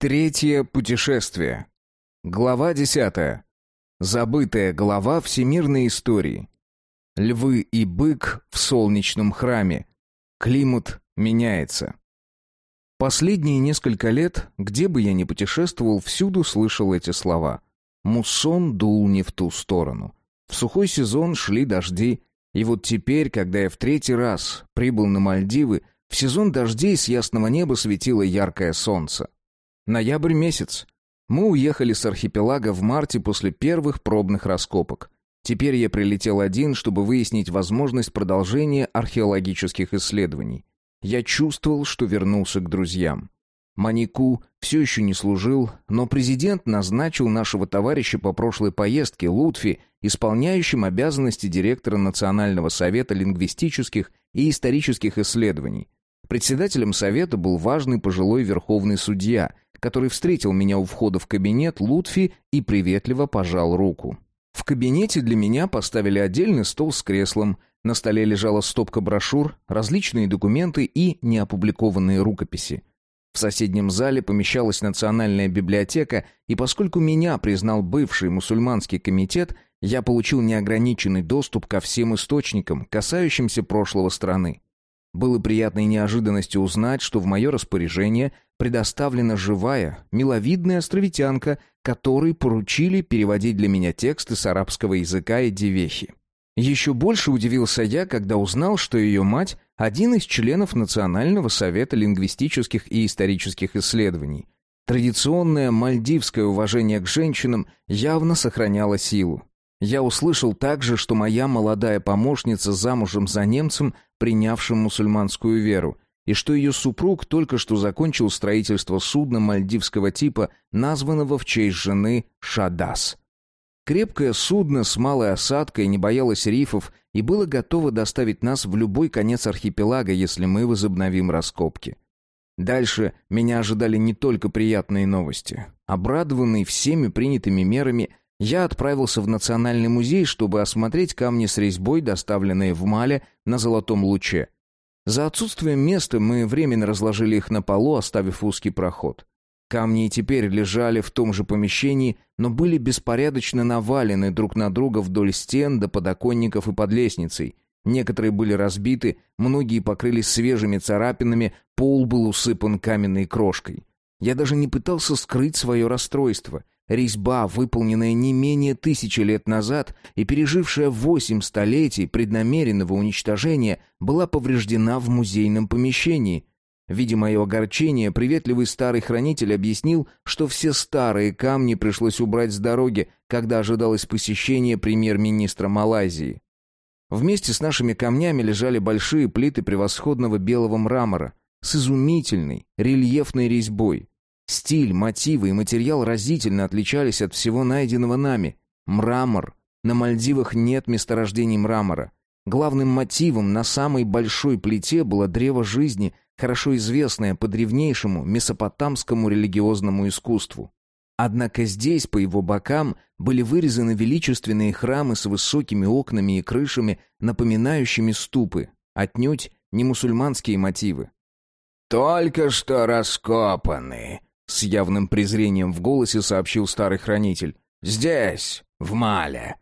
Третье путешествие. Глава десятая. Забытая глава всемирной истории. Львы и бык в солнечном храме. Климат меняется. Последние несколько лет, где бы я ни путешествовал, всюду слышал эти слова. Муссон дул не в ту сторону. В сухой сезон шли дожди, и вот теперь, когда я в третий раз прибыл на Мальдивы, в сезон дождей с ясного неба светило яркое солнце. Ноябрь месяц. Мы уехали с архипелага в марте после первых пробных раскопок. Теперь я прилетел один, чтобы выяснить возможность продолжения археологических исследований. Я чувствовал, что вернулся к друзьям. Манику все еще не служил, но президент назначил нашего товарища по прошлой поездке, Лутфи, исполняющим обязанности директора Национального совета лингвистических и исторических исследований. Председателем совета был важный пожилой верховный судья – который встретил меня у входа в кабинет Лутфи и приветливо пожал руку. В кабинете для меня поставили отдельный стол с креслом, на столе лежала стопка брошюр, различные документы и неопубликованные рукописи. В соседнем зале помещалась национальная библиотека, и поскольку меня признал бывший мусульманский комитет, я получил неограниченный доступ ко всем источникам, касающимся прошлого страны. Было приятной неожиданностью узнать, что в мое распоряжение предоставлена живая, миловидная островитянка, которой поручили переводить для меня тексты с арабского языка и девехи. Еще больше удивился я, когда узнал, что ее мать – один из членов Национального совета лингвистических и исторических исследований. Традиционное мальдивское уважение к женщинам явно сохраняло силу. Я услышал также, что моя молодая помощница замужем за немцем, принявшим мусульманскую веру, и что ее супруг только что закончил строительство судна мальдивского типа, названного в честь жены Шадас. Крепкое судно с малой осадкой не боялось рифов и было готово доставить нас в любой конец архипелага, если мы возобновим раскопки. Дальше меня ожидали не только приятные новости. Обрадованный всеми принятыми мерами, я отправился в Национальный музей, чтобы осмотреть камни с резьбой, доставленные в Мале на Золотом луче – за отсутствием места мы временно разложили их на полу, оставив узкий проход. Камни и теперь лежали в том же помещении, но были беспорядочно навалены друг на друга вдоль стен до подоконников и под лестницей. Некоторые были разбиты, многие покрылись свежими царапинами, пол был усыпан каменной крошкой. Я даже не пытался скрыть свое расстройство. Резьба, выполненная не менее тысячи лет назад и пережившая восемь столетий преднамеренного уничтожения, была повреждена в музейном помещении. Видя мое огорчение, приветливый старый хранитель объяснил, что все старые камни пришлось убрать с дороги, когда ожидалось посещение премьер-министра Малайзии. Вместе с нашими камнями лежали большие плиты превосходного белого мрамора с изумительной рельефной резьбой. Стиль, мотивы и материал разительно отличались от всего найденного нами. Мрамор. На Мальдивах нет месторождений мрамора. Главным мотивом на самой большой плите было древо жизни, хорошо известное по древнейшему месопотамскому религиозному искусству. Однако здесь, по его бокам, были вырезаны величественные храмы с высокими окнами и крышами, напоминающими ступы, отнюдь не мусульманские мотивы. «Только что раскопаны», с явным презрением в голосе сообщил старый хранитель. «Здесь, в Мале».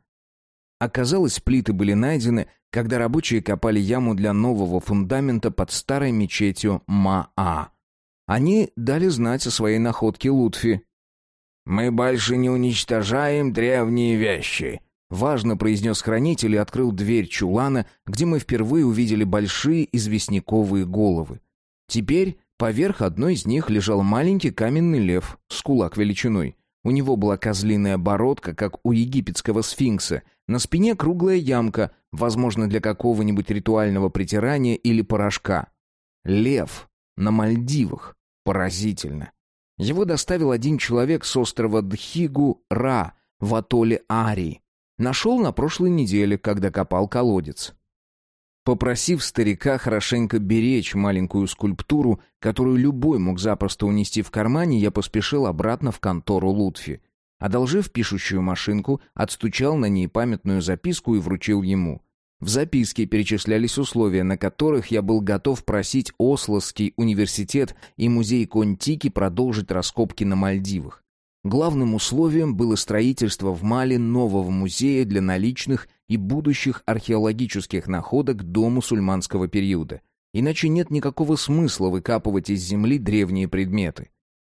Оказалось, плиты были найдены, когда рабочие копали яму для нового фундамента под старой мечетью Маа. Они дали знать о своей находке Лутфи. «Мы больше не уничтожаем древние вещи», — важно произнес хранитель и открыл дверь чулана, где мы впервые увидели большие известняковые головы. Теперь Поверх одной из них лежал маленький каменный лев с кулак величиной. У него была козлиная бородка, как у египетского сфинкса. На спине круглая ямка, возможно, для какого-нибудь ритуального притирания или порошка. Лев на Мальдивах. Поразительно. Его доставил один человек с острова Дхигу-Ра в атолле Ари. Нашел на прошлой неделе, когда копал колодец. Попросив старика хорошенько беречь маленькую скульптуру, которую любой мог запросто унести в кармане, я поспешил обратно в контору Лутфи. Одолжив пишущую машинку, отстучал на ней памятную записку и вручил ему. В записке перечислялись условия, на которых я был готов просить Ослоский университет и музей Контики продолжить раскопки на Мальдивах. Главным условием было строительство в Мали нового музея для наличных и будущих археологических находок до мусульманского периода. Иначе нет никакого смысла выкапывать из земли древние предметы.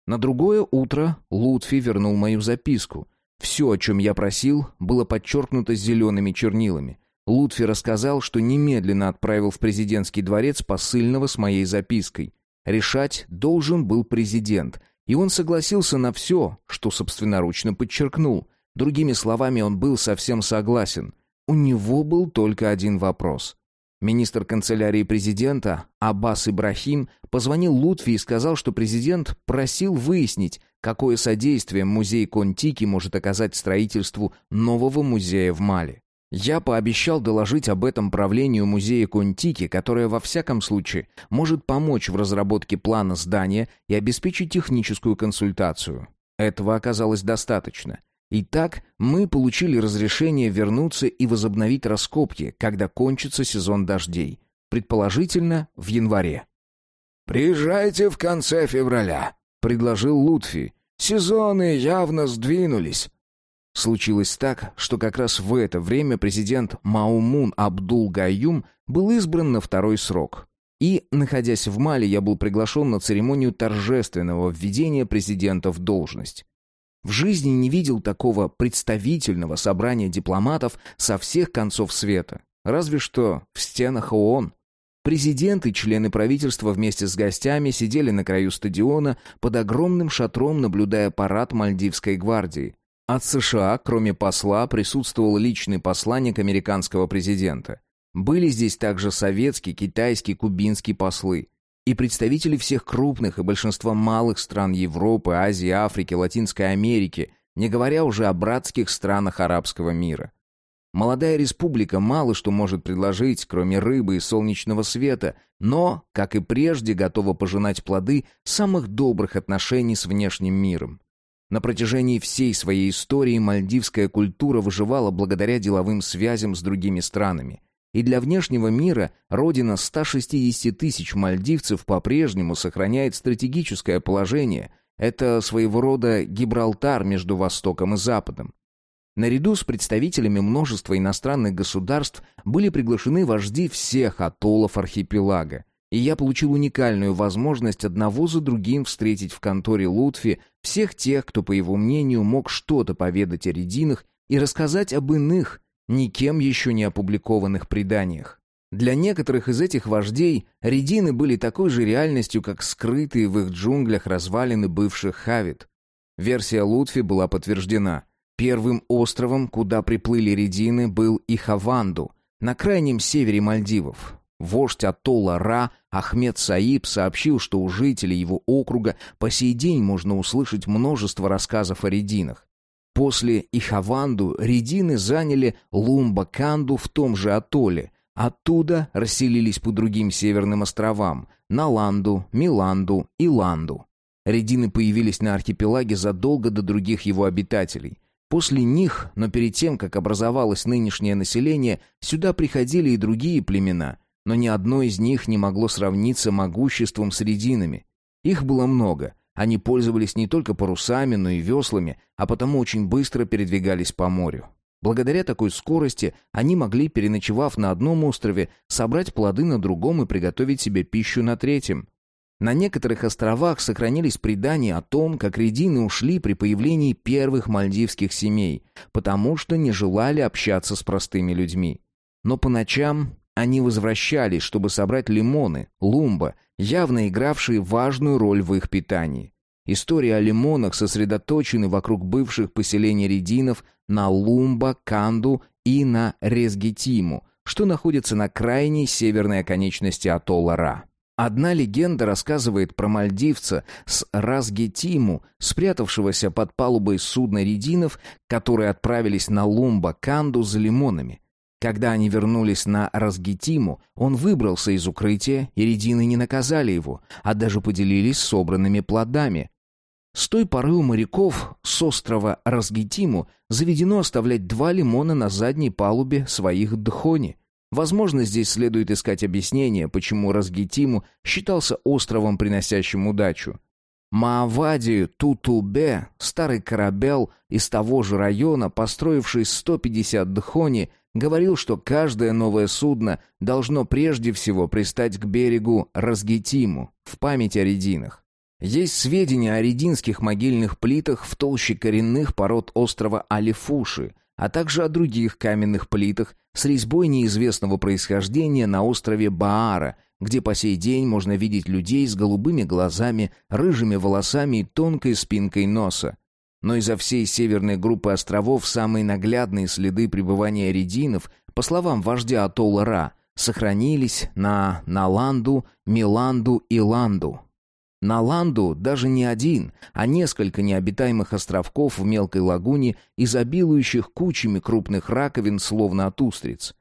На другое утро Лутфи вернул мою записку. Все, о чем я просил, было подчеркнуто зелеными чернилами. Лутфи рассказал, что немедленно отправил в президентский дворец посыльного с моей запиской. Решать должен был президент, и он согласился на все, что собственноручно подчеркнул. Другими словами, он был совсем согласен. У него был только один вопрос. Министр канцелярии президента Аббас Ибрахим позвонил Лутфи и сказал, что президент просил выяснить, какое содействие музей Контики может оказать строительству нового музея в Мали. Я пообещал доложить об этом правлению музея Контики, которое во всяком случае может помочь в разработке плана здания и обеспечить техническую консультацию. Этого оказалось достаточно. Итак, мы получили разрешение вернуться и возобновить раскопки, когда кончится сезон дождей, предположительно в январе. «Приезжайте в конце февраля», — предложил Лутфи. «Сезоны явно сдвинулись. Случилось так, что как раз в это время президент Маумун Абдул-Гаюм был избран на второй срок. И, находясь в Мали, я был приглашен на церемонию торжественного введения президента в должность. В жизни не видел такого представительного собрания дипломатов со всех концов света. Разве что в стенах ООН. Президент и члены правительства вместе с гостями сидели на краю стадиона под огромным шатром, наблюдая парад Мальдивской гвардии. От США, кроме посла, присутствовал личный посланник американского президента. Были здесь также советские, китайские, кубинские послы и представители всех крупных и большинства малых стран Европы, Азии, Африки, Латинской Америки, не говоря уже о братских странах арабского мира. Молодая республика мало что может предложить, кроме рыбы и солнечного света, но, как и прежде, готова пожинать плоды самых добрых отношений с внешним миром. На протяжении всей своей истории мальдивская культура выживала благодаря деловым связям с другими странами. И для внешнего мира родина 160 тысяч мальдивцев по-прежнему сохраняет стратегическое положение. Это своего рода Гибралтар между Востоком и Западом. Наряду с представителями множества иностранных государств были приглашены вожди всех атоллов архипелага и я получил уникальную возможность одного за другим встретить в конторе Лутфи всех тех, кто, по его мнению, мог что-то поведать о рединах и рассказать об иных, никем еще не опубликованных преданиях. Для некоторых из этих вождей редины были такой же реальностью, как скрытые в их джунглях развалины бывших Хавит. Версия Лутфи была подтверждена. Первым островом, куда приплыли редины, был Ихаванду, на крайнем севере Мальдивов. Вождь Атолла Ра Ахмед Саиб сообщил, что у жителей его округа по сей день можно услышать множество рассказов о рединах. После Ихаванду редины заняли Лумба-Канду в том же атолле. Оттуда расселились по другим северным островам – Наланду, Миланду и Ланду. Редины появились на архипелаге задолго до других его обитателей. После них, но перед тем, как образовалось нынешнее население, сюда приходили и другие племена – но ни одно из них не могло сравниться могуществом с рединами. Их было много. Они пользовались не только парусами, но и веслами, а потому очень быстро передвигались по морю. Благодаря такой скорости они могли, переночевав на одном острове, собрать плоды на другом и приготовить себе пищу на третьем. На некоторых островах сохранились предания о том, как редины ушли при появлении первых мальдивских семей, потому что не желали общаться с простыми людьми. Но по ночам они возвращались, чтобы собрать лимоны, лумба, явно игравшие важную роль в их питании. Истории о лимонах сосредоточены вокруг бывших поселений рединов на Лумба, Канду и на Резгетиму, что находится на крайней северной оконечности атолла Ра. Одна легенда рассказывает про мальдивца с Разгетиму, спрятавшегося под палубой судна рединов, которые отправились на Лумба, Канду за лимонами. Когда они вернулись на Разгитиму, он выбрался из укрытия, и редины не наказали его, а даже поделились собранными плодами. С той поры у моряков с острова Разгитиму заведено оставлять два лимона на задней палубе своих дхони. Возможно, здесь следует искать объяснение, почему Разгитиму считался островом, приносящим удачу. Маавади Тутубе, старый корабел из того же района, построивший 150 дхони, говорил, что каждое новое судно должно прежде всего пристать к берегу Разгитиму в память о рединах. Есть сведения о рединских могильных плитах в толще коренных пород острова Алифуши, а также о других каменных плитах с резьбой неизвестного происхождения на острове Баара, где по сей день можно видеть людей с голубыми глазами, рыжими волосами и тонкой спинкой носа. Но изо всей северной группы островов самые наглядные следы пребывания рединов, по словам вождя атолла Ра, сохранились на Наланду, Миланду и Ланду. На Ланду даже не один, а несколько необитаемых островков в мелкой лагуне, изобилующих кучами крупных раковин, словно от устриц.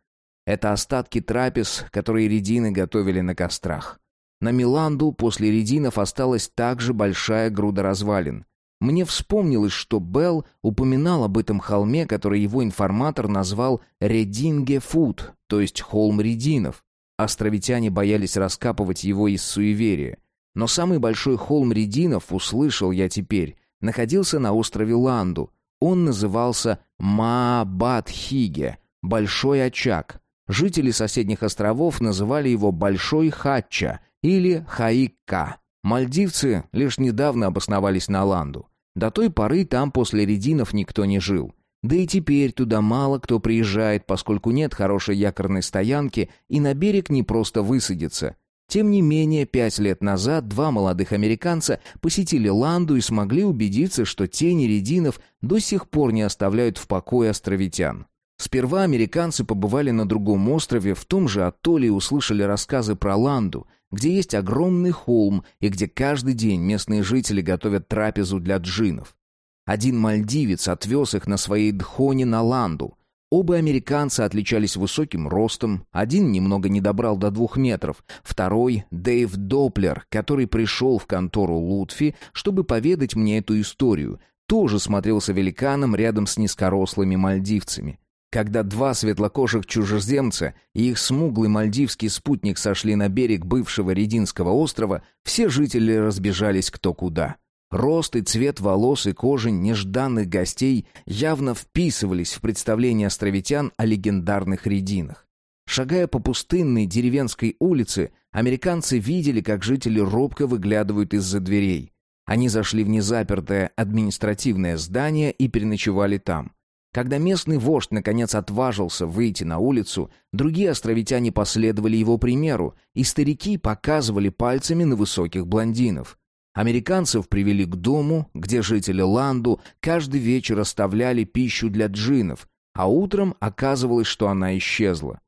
Это остатки трапез, которые редины готовили на кострах. На Миланду после рединов осталась также большая груда развалин. Мне вспомнилось, что Белл упоминал об этом холме, который его информатор назвал Редингефуд, то есть холм рединов. Островитяне боялись раскапывать его из суеверия. Но самый большой холм Рединов, услышал я теперь, находился на острове Ланду. Он назывался Маабадхиге, Большой очаг. Жители соседних островов называли его Большой Хатча или Хаикка. Мальдивцы лишь недавно обосновались на Ланду. До той поры там после Рединов никто не жил. Да и теперь туда мало кто приезжает, поскольку нет хорошей якорной стоянки и на берег не просто высадиться. Тем не менее, пять лет назад два молодых американца посетили Ланду и смогли убедиться, что тени рединов до сих пор не оставляют в покое островитян. Сперва американцы побывали на другом острове, в том же атолле и услышали рассказы про Ланду, где есть огромный холм и где каждый день местные жители готовят трапезу для джинов. Один мальдивец отвез их на своей дхоне на Ланду. Оба американца отличались высоким ростом, один немного не добрал до двух метров, второй — Дэйв Доплер, который пришел в контору Лутфи, чтобы поведать мне эту историю, тоже смотрелся великаном рядом с низкорослыми мальдивцами. Когда два светлокожих чужеземца и их смуглый мальдивский спутник сошли на берег бывшего Рединского острова, все жители разбежались кто куда — Рост и цвет волос и кожи нежданных гостей явно вписывались в представление островитян о легендарных рединах. Шагая по пустынной деревенской улице, американцы видели, как жители робко выглядывают из-за дверей. Они зашли в незапертое административное здание и переночевали там. Когда местный вождь наконец отважился выйти на улицу, другие островитяне последовали его примеру, и старики показывали пальцами на высоких блондинов. Американцев привели к дому, где жители Ланду каждый вечер оставляли пищу для джинов, а утром оказывалось, что она исчезла.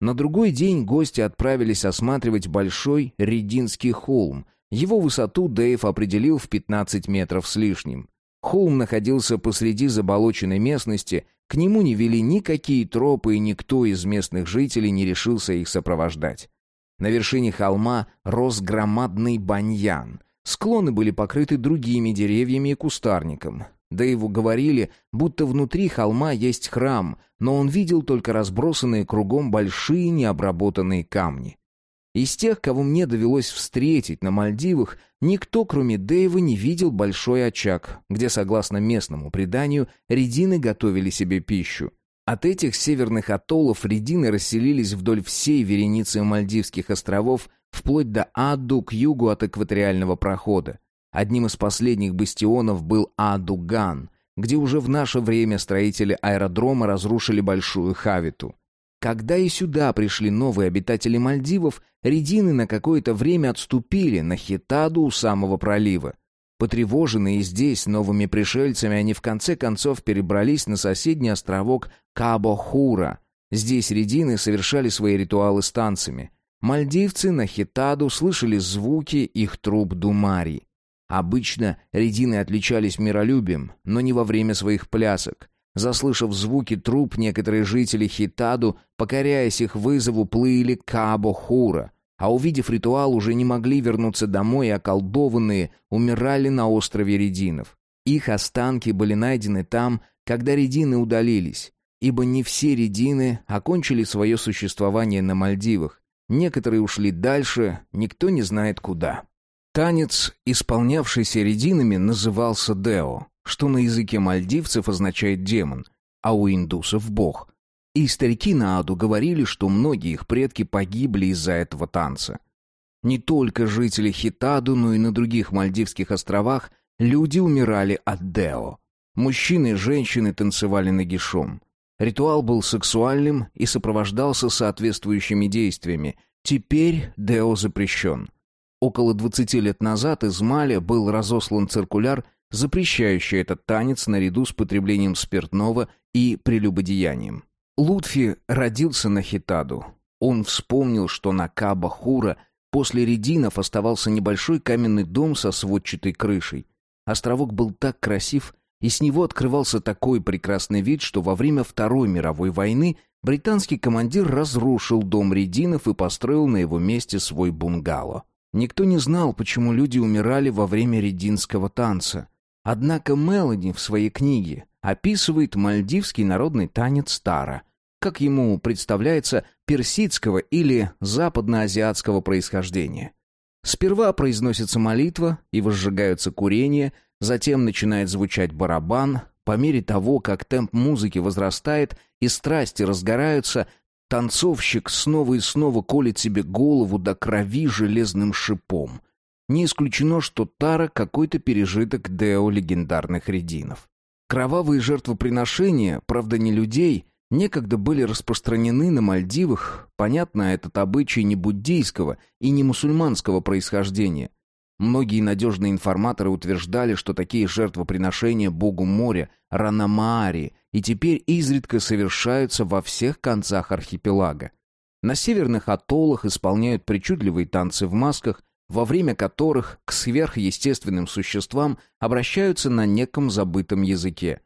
На другой день гости отправились осматривать большой Рединский холм. Его высоту Дэйв определил в 15 метров с лишним. Холм находился посреди заболоченной местности, к нему не вели никакие тропы, и никто из местных жителей не решился их сопровождать. На вершине холма рос громадный баньян — Склоны были покрыты другими деревьями и кустарником. Да его говорили, будто внутри холма есть храм, но он видел только разбросанные кругом большие необработанные камни. Из тех, кого мне довелось встретить на Мальдивах, никто, кроме Дэйва, не видел большой очаг, где, согласно местному преданию, редины готовили себе пищу. От этих северных атоллов редины расселились вдоль всей вереницы Мальдивских островов вплоть до Аду к югу от экваториального прохода. Одним из последних бастионов был Адуган, где уже в наше время строители аэродрома разрушили большую хавиту. Когда и сюда пришли новые обитатели Мальдивов, редины на какое-то время отступили на Хитаду у самого пролива. Потревоженные здесь новыми пришельцами, они в конце концов перебрались на соседний островок Кабо-Хура. Здесь редины совершали свои ритуалы с танцами. Мальдивцы на хитаду слышали звуки их труб думари. Обычно редины отличались миролюбием, но не во время своих плясок. Заслышав звуки труб, некоторые жители Хитаду, покоряясь их вызову, плыли к Кабо-Хура, а увидев ритуал, уже не могли вернуться домой и околдованные умирали на острове Рединов. Их останки были найдены там, когда Редины удалились. ибо не все редины окончили свое существование на Мальдивах. Некоторые ушли дальше, никто не знает куда. Танец, исполнявшийся рединами, назывался део, что на языке мальдивцев означает демон, а у индусов бог. И старики на Аду говорили, что многие их предки погибли из-за этого танца. Не только жители Хитаду, но и на других Мальдивских островах люди умирали от део. Мужчины и женщины танцевали нагишом. Ритуал был сексуальным и сопровождался соответствующими действиями. Теперь део запрещен. Около 20 лет назад из Мали был разослан циркуляр, запрещающий этот танец наряду с потреблением спиртного и прелюбодеянием. Лутфи родился на Хитаду. Он вспомнил, что на Каба-Хура после рединов оставался небольшой каменный дом со сводчатой крышей. Островок был так красив, и с него открывался такой прекрасный вид, что во время Второй мировой войны британский командир разрушил дом рединов и построил на его месте свой бунгало. Никто не знал, почему люди умирали во время рединского танца. Однако Мелани в своей книге описывает мальдивский народный танец тара, как ему представляется, персидского или западноазиатского происхождения. Сперва произносится молитва и возжигаются курения, затем начинает звучать барабан. По мере того, как темп музыки возрастает и страсти разгораются, танцовщик снова и снова колет себе голову до крови железным шипом. Не исключено, что Тара какой-то пережиток Део легендарных рединов. Кровавые жертвоприношения, правда не людей, некогда были распространены на Мальдивах, понятно, этот обычай не буддийского и не мусульманского происхождения. Многие надежные информаторы утверждали, что такие жертвоприношения богу моря, Ранамаари, и теперь изредка совершаются во всех концах архипелага. На северных атоллах исполняют причудливые танцы в масках, во время которых к сверхъестественным существам обращаются на неком забытом языке.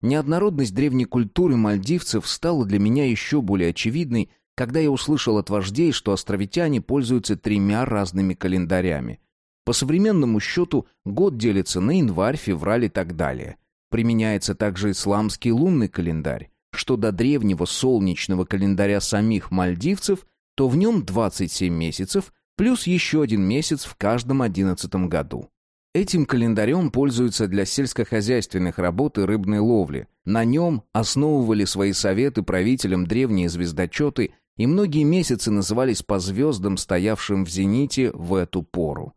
Неоднородность древней культуры мальдивцев стала для меня еще более очевидной, когда я услышал от вождей, что островитяне пользуются тремя разными календарями. По современному счету год делится на январь, февраль и так далее. Применяется также исламский лунный календарь, что до древнего солнечного календаря самих мальдивцев, то в нем 27 месяцев, плюс еще один месяц в каждом одиннадцатом году. Этим календарем пользуются для сельскохозяйственных работ и рыбной ловли. На нем основывали свои советы правителям древние звездочеты, и многие месяцы назывались по звездам, стоявшим в зените в эту пору.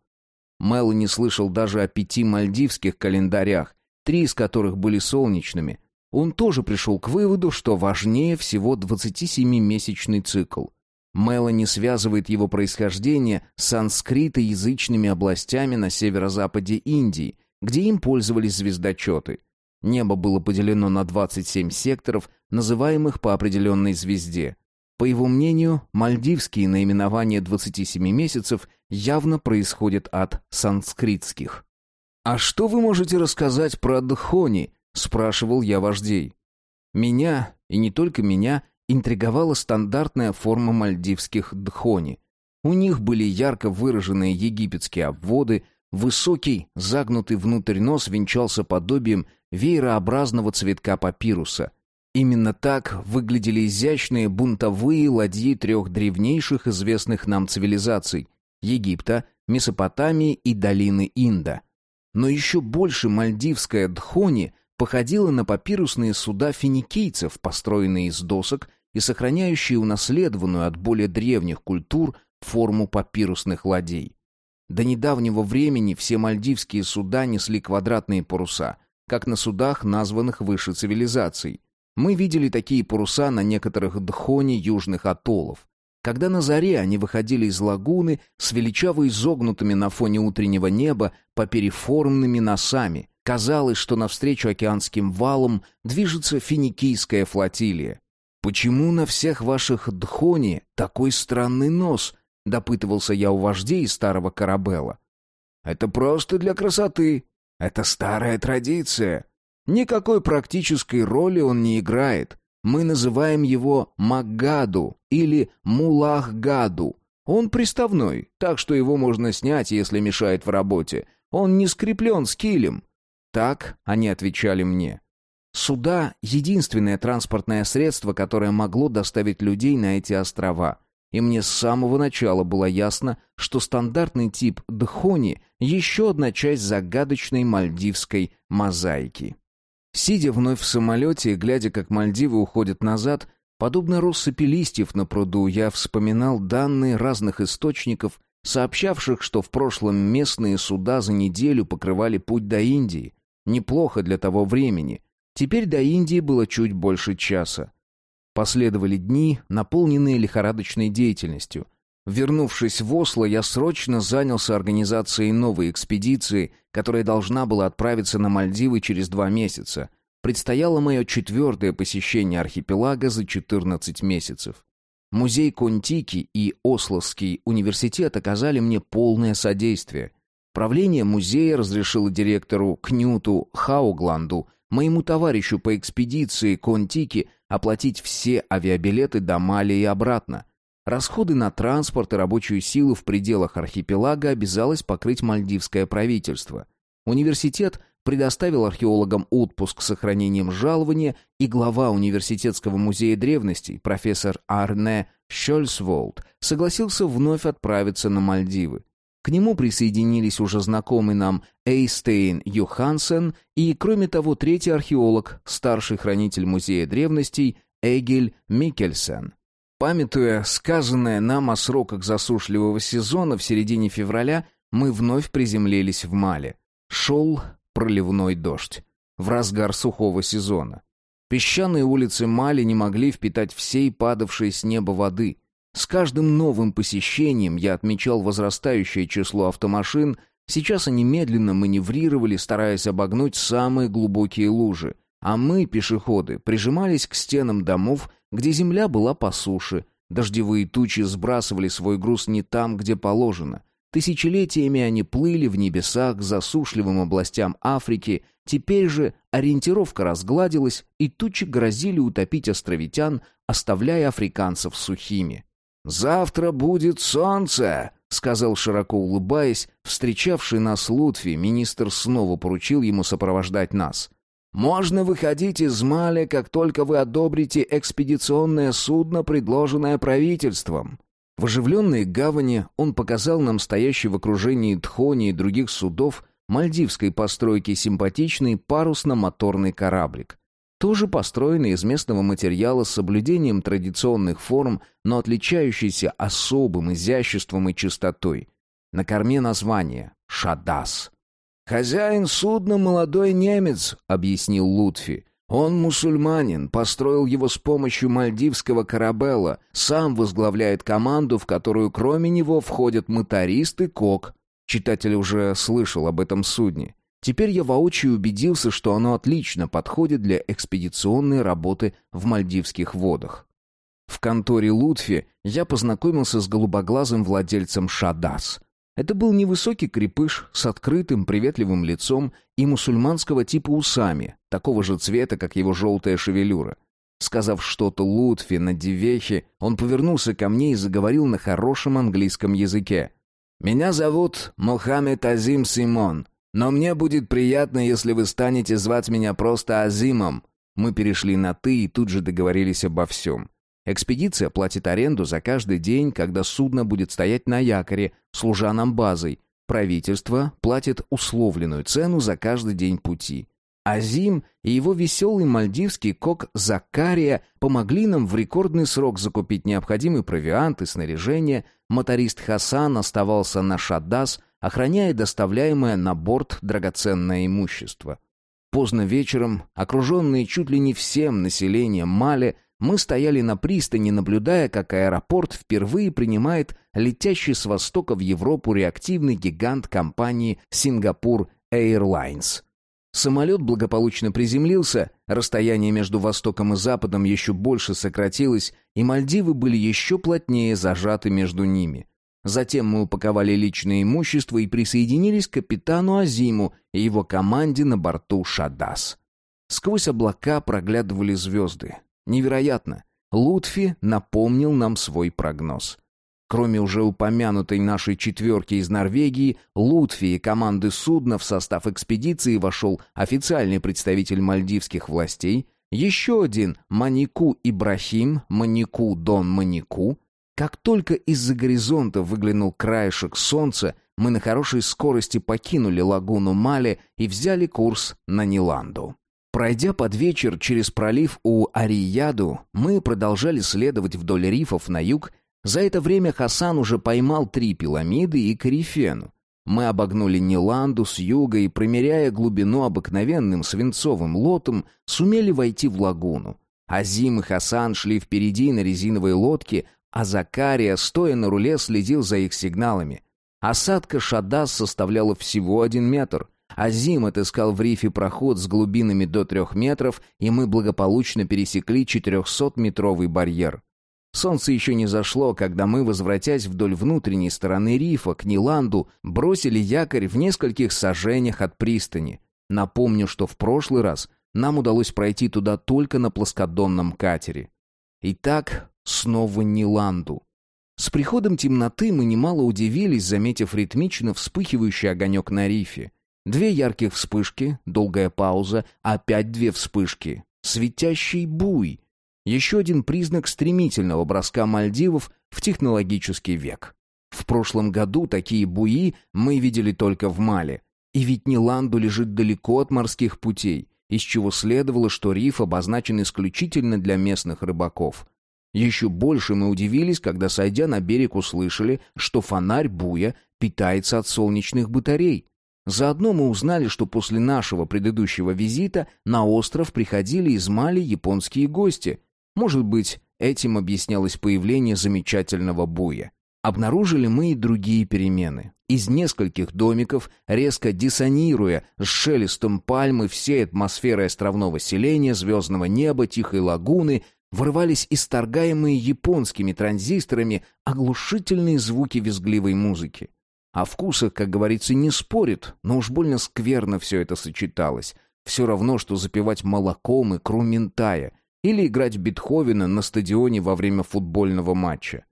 Мэл не слышал даже о пяти мальдивских календарях, три из которых были солнечными. Он тоже пришел к выводу, что важнее всего 27-месячный цикл – Мелани связывает его происхождение с санскритоязычными областями на северо-западе Индии, где им пользовались звездочеты. Небо было поделено на 27 секторов, называемых по определенной звезде. По его мнению, мальдивские наименования 27 месяцев явно происходят от санскритских. «А что вы можете рассказать про Дхони?» – спрашивал я вождей. Меня, и не только меня, интриговала стандартная форма мальдивских дхони. У них были ярко выраженные египетские обводы, высокий, загнутый внутрь нос венчался подобием веерообразного цветка папируса. Именно так выглядели изящные бунтовые ладьи трех древнейших известных нам цивилизаций – Египта, Месопотамии и долины Инда. Но еще больше мальдивская дхони походила на папирусные суда финикийцев, построенные из досок и сохраняющие унаследованную от более древних культур форму папирусных ладей. До недавнего времени все мальдивские суда несли квадратные паруса, как на судах, названных выше цивилизаций. Мы видели такие паруса на некоторых дхоне южных атоллов. Когда на заре они выходили из лагуны с величаво изогнутыми на фоне утреннего неба попереформными носами, казалось, что навстречу океанским валам движется финикийская флотилия. «Почему на всех ваших дхони такой странный нос?» — допытывался я у вождей старого корабела. «Это просто для красоты. Это старая традиция. Никакой практической роли он не играет. Мы называем его Магаду или Мулахгаду. Он приставной, так что его можно снять, если мешает в работе. Он не скреплен с килем». Так они отвечали мне. Суда — единственное транспортное средство, которое могло доставить людей на эти острова. И мне с самого начала было ясно, что стандартный тип Дхони — еще одна часть загадочной мальдивской мозаики. Сидя вновь в самолете и глядя, как Мальдивы уходят назад, подобно россыпи листьев на пруду, я вспоминал данные разных источников, сообщавших, что в прошлом местные суда за неделю покрывали путь до Индии. Неплохо для того времени. Теперь до Индии было чуть больше часа. Последовали дни, наполненные лихорадочной деятельностью. Вернувшись в Осло, я срочно занялся организацией новой экспедиции, которая должна была отправиться на Мальдивы через два месяца. Предстояло мое четвертое посещение архипелага за 14 месяцев. Музей Контики и Ословский университет оказали мне полное содействие. Правление музея разрешило директору Кнюту Хаугланду, моему товарищу по экспедиции Контики, оплатить все авиабилеты до Мали и обратно. Расходы на транспорт и рабочую силу в пределах архипелага обязалось покрыть мальдивское правительство. Университет предоставил археологам отпуск с сохранением жалования, и глава Университетского музея древностей, профессор Арне Щольсволд, согласился вновь отправиться на Мальдивы. К нему присоединились уже знакомый нам Эйстейн Йохансен и, кроме того, третий археолог, старший хранитель музея древностей Эгель Микельсен. Памятуя сказанное нам о сроках засушливого сезона в середине февраля, мы вновь приземлились в Мале. Шел проливной дождь. В разгар сухого сезона. Песчаные улицы Мали не могли впитать всей падавшей с неба воды. С каждым новым посещением я отмечал возрастающее число автомашин, сейчас они медленно маневрировали, стараясь обогнуть самые глубокие лужи, а мы, пешеходы, прижимались к стенам домов, где земля была по суше, дождевые тучи сбрасывали свой груз не там, где положено. Тысячелетиями они плыли в небесах к засушливым областям Африки, теперь же ориентировка разгладилась, и тучи грозили утопить островитян, оставляя африканцев сухими. «Завтра будет солнце!» — сказал, широко улыбаясь, встречавший нас Лутфи, министр снова поручил ему сопровождать нас. «Можно выходить из Мали, как только вы одобрите экспедиционное судно, предложенное правительством». В оживленной гавани он показал нам стоящий в окружении Тхони и других судов мальдивской постройки симпатичный парусно-моторный кораблик тоже построенный из местного материала с соблюдением традиционных форм, но отличающийся особым изяществом и чистотой. На корме название «Шадас». «Хозяин судна молодой немец», — объяснил Лутфи. «Он мусульманин, построил его с помощью мальдивского корабела, сам возглавляет команду, в которую кроме него входят моторист и кок». Читатель уже слышал об этом судне. Теперь я воочию убедился, что оно отлично подходит для экспедиционной работы в мальдивских водах. В конторе Лутфи я познакомился с голубоглазым владельцем Шадас. Это был невысокий крепыш с открытым приветливым лицом и мусульманского типа усами, такого же цвета, как его желтая шевелюра. Сказав что-то Лутфи на Дивехе, он повернулся ко мне и заговорил на хорошем английском языке. «Меня зовут Мохаммед Азим Симон. Но мне будет приятно, если вы станете звать меня просто Азимом. Мы перешли на «ты» и тут же договорились обо всем. Экспедиция платит аренду за каждый день, когда судно будет стоять на якоре, служа нам базой. Правительство платит условленную цену за каждый день пути. Азим и его веселый мальдивский кок Закария помогли нам в рекордный срок закупить необходимый провиант и снаряжение. Моторист Хасан оставался на Шадас – охраняя доставляемое на борт драгоценное имущество. Поздно вечером, окруженные чуть ли не всем населением Мали, мы стояли на пристани, наблюдая, как аэропорт впервые принимает летящий с востока в Европу реактивный гигант компании «Сингапур Airlines». Самолет благополучно приземлился, расстояние между Востоком и Западом еще больше сократилось, и Мальдивы были еще плотнее зажаты между ними. Затем мы упаковали личное имущество и присоединились к капитану Азиму и его команде на борту «Шадас». Сквозь облака проглядывали звезды. Невероятно. Лутфи напомнил нам свой прогноз. Кроме уже упомянутой нашей четверки из Норвегии, Лутфи и команды судна в состав экспедиции вошел официальный представитель мальдивских властей, еще один Манику Ибрахим, Манику Дон Манику. Как только из-за горизонта выглянул краешек солнца, мы на хорошей скорости покинули лагуну Мале и взяли курс на Ниланду. Пройдя под вечер через пролив у Арияду, мы продолжали следовать вдоль рифов на юг за это время Хасан уже поймал три пиламиды и корифену. Мы обогнули Ниланду с юга и, промеряя глубину обыкновенным свинцовым лотом, сумели войти в лагуну. Азим и Хасан шли впереди на резиновой лодке, а Закария, стоя на руле, следил за их сигналами. Осадка Шадас составляла всего один метр. Азим отыскал в рифе проход с глубинами до трех метров, и мы благополучно пересекли 400-метровый барьер. Солнце еще не зашло, когда мы, возвратясь вдоль внутренней стороны рифа к Ниланду, бросили якорь в нескольких сажениях от пристани. Напомню, что в прошлый раз нам удалось пройти туда только на плоскодонном катере. Итак, снова Ниланду. С приходом темноты мы немало удивились, заметив ритмично вспыхивающий огонек на рифе. Две ярких вспышки, долгая пауза, опять две вспышки. Светящий буй. Еще один признак стремительного броска Мальдивов в технологический век. В прошлом году такие буи мы видели только в Мале. И ведь Ниланду лежит далеко от морских путей, из чего следовало, что риф обозначен исключительно для местных рыбаков. Еще больше мы удивились, когда, сойдя на берег, услышали, что фонарь буя питается от солнечных батарей. Заодно мы узнали, что после нашего предыдущего визита на остров приходили из Мали японские гости – может быть, этим объяснялось появление замечательного буя. Обнаружили мы и другие перемены. Из нескольких домиков, резко диссонируя с шелестом пальмы всей атмосферой островного селения, звездного неба, тихой лагуны, вырывались исторгаемые японскими транзисторами оглушительные звуки визгливой музыки. О вкусах, как говорится, не спорит, но уж больно скверно все это сочеталось. Все равно, что запивать молоком и крументая, или играть Бетховена на стадионе во время футбольного матча.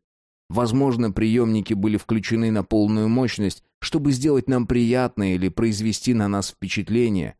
Возможно, приемники были включены на полную мощность, чтобы сделать нам приятное или произвести на нас впечатление.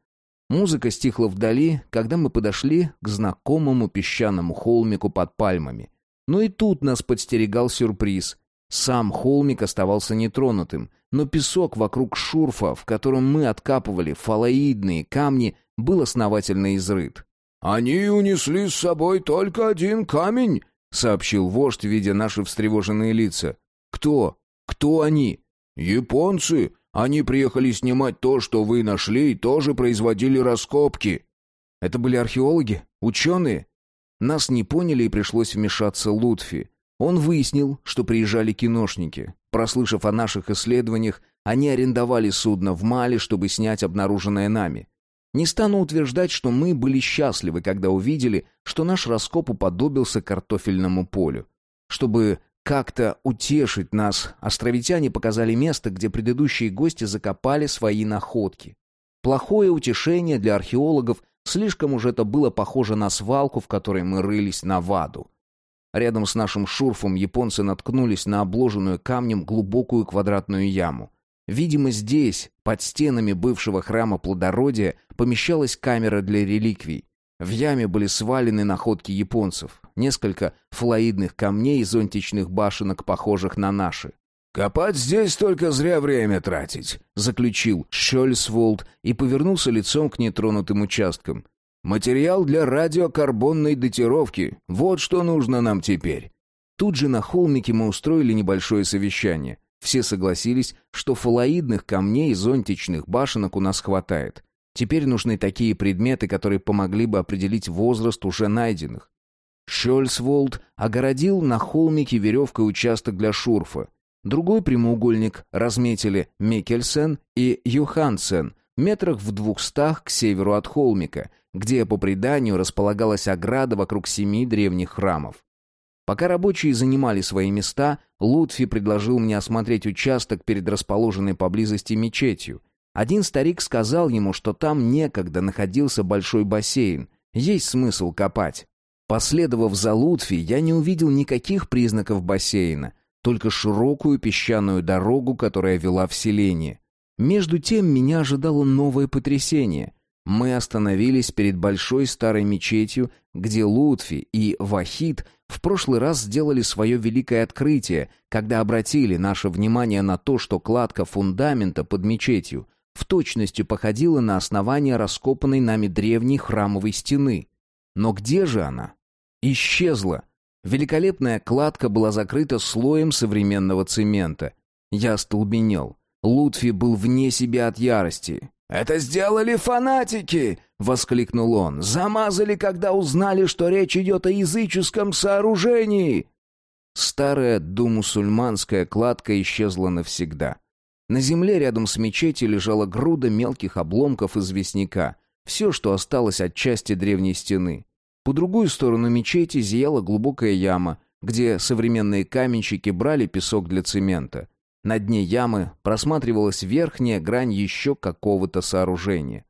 Музыка стихла вдали, когда мы подошли к знакомому песчаному холмику под пальмами. Но и тут нас подстерегал сюрприз. Сам холмик оставался нетронутым, но песок вокруг шурфа, в котором мы откапывали фалоидные камни, был основательно изрыт. «Они унесли с собой только один камень», — сообщил вождь, видя наши встревоженные лица. «Кто? Кто они?» «Японцы. Они приехали снимать то, что вы нашли, и тоже производили раскопки». «Это были археологи? Ученые?» Нас не поняли и пришлось вмешаться Лутфи. Он выяснил, что приезжали киношники. Прослышав о наших исследованиях, они арендовали судно в Мале, чтобы снять обнаруженное нами. Не стану утверждать, что мы были счастливы, когда увидели, что наш раскоп уподобился картофельному полю. Чтобы как-то утешить нас, островитяне показали место, где предыдущие гости закопали свои находки. Плохое утешение для археологов, слишком уж это было похоже на свалку, в которой мы рылись на ваду. Рядом с нашим шурфом японцы наткнулись на обложенную камнем глубокую квадратную яму. Видимо, здесь, под стенами бывшего храма плодородия, помещалась камера для реликвий. В яме были свалены находки японцев, несколько флоидных камней и зонтичных башенок, похожих на наши. «Копать здесь только зря время тратить», — заключил Шольсволд и повернулся лицом к нетронутым участкам. «Материал для радиокарбонной датировки. Вот что нужно нам теперь». Тут же на холмике мы устроили небольшое совещание — все согласились, что фалоидных камней и зонтичных башенок у нас хватает. Теперь нужны такие предметы, которые помогли бы определить возраст уже найденных. Шольцволд огородил на холмике веревкой участок для шурфа. Другой прямоугольник разметили Микельсен и Юхансен метрах в двухстах к северу от холмика, где, по преданию, располагалась ограда вокруг семи древних храмов. Пока рабочие занимали свои места, Лутфи предложил мне осмотреть участок перед расположенной поблизости мечетью. Один старик сказал ему, что там некогда находился большой бассейн, есть смысл копать. Последовав за Лутфи, я не увидел никаких признаков бассейна. только широкую песчаную дорогу, которая вела в селение. Между тем меня ожидало новое потрясение. Мы остановились перед большой старой мечетью, где Лутфи и Вахид в прошлый раз сделали свое великое открытие, когда обратили наше внимание на то, что кладка фундамента под мечетью в точности походила на основание раскопанной нами древней храмовой стены. Но где же она? Исчезла. Великолепная кладка была закрыта слоем современного цемента. Я остолбенел. Лутфи был вне себя от ярости. «Это сделали фанатики!» — воскликнул он. «Замазали, когда узнали, что речь идет о языческом сооружении!» Старая думусульманская кладка исчезла навсегда. На земле рядом с мечетью лежала груда мелких обломков известняка. Все, что осталось от части древней стены. По другую сторону мечети зияла глубокая яма, где современные каменщики брали песок для цемента. На дне ямы просматривалась верхняя грань еще какого-то сооружения.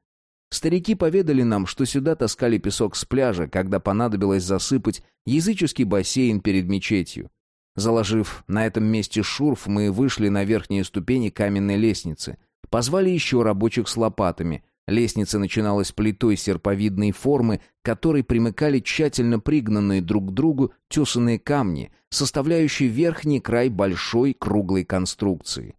Старики поведали нам, что сюда таскали песок с пляжа, когда понадобилось засыпать языческий бассейн перед мечетью. Заложив на этом месте шурф, мы вышли на верхние ступени каменной лестницы. Позвали еще рабочих с лопатами. Лестница начиналась плитой серповидной формы, к которой примыкали тщательно пригнанные друг к другу тесанные камни, составляющие верхний край большой круглой конструкции.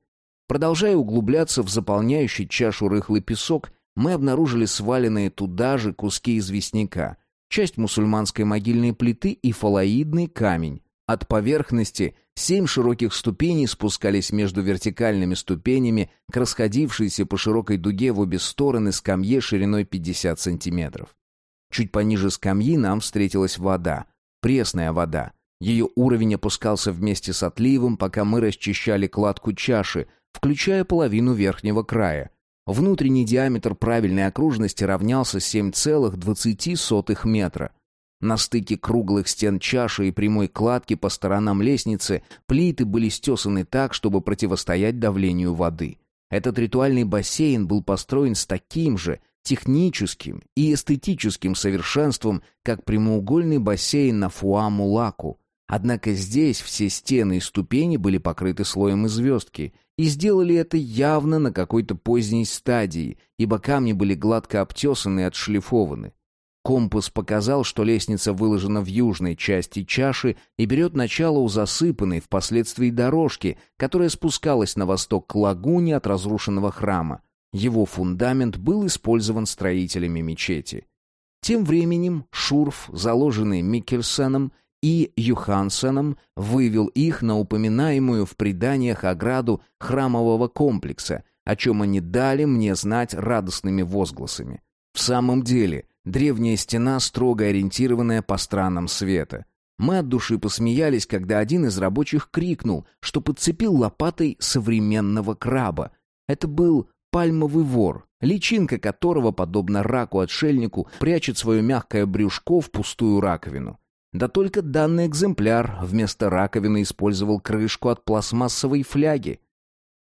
Продолжая углубляться в заполняющий чашу рыхлый песок, мы обнаружили сваленные туда же куски известняка, часть мусульманской могильной плиты и фалоидный камень. От поверхности семь широких ступеней спускались между вертикальными ступенями к расходившейся по широкой дуге в обе стороны скамье шириной 50 сантиметров. Чуть пониже скамьи нам встретилась вода, пресная вода, ее уровень опускался вместе с отливом, пока мы расчищали кладку чаши, включая половину верхнего края. Внутренний диаметр правильной окружности равнялся 7,20 метра. На стыке круглых стен чаши и прямой кладки по сторонам лестницы плиты были стесаны так, чтобы противостоять давлению воды. Этот ритуальный бассейн был построен с таким же техническим и эстетическим совершенством, как прямоугольный бассейн на Фуамулаку, Однако здесь все стены и ступени были покрыты слоем звездки, и сделали это явно на какой-то поздней стадии, ибо камни были гладко обтесаны и отшлифованы. Компас показал, что лестница выложена в южной части чаши и берет начало у засыпанной впоследствии дорожки, которая спускалась на восток к лагуне от разрушенного храма. Его фундамент был использован строителями мечети. Тем временем шурф, заложенный Микельсеном, и Юхансеном вывел их на упоминаемую в преданиях ограду храмового комплекса, о чем они дали мне знать радостными возгласами. В самом деле, древняя стена строго ориентированная по странам света. Мы от души посмеялись, когда один из рабочих крикнул, что подцепил лопатой современного краба. Это был пальмовый вор, личинка которого, подобно раку-отшельнику, прячет свое мягкое брюшко в пустую раковину. Да только данный экземпляр вместо раковины использовал крышку от пластмассовой фляги.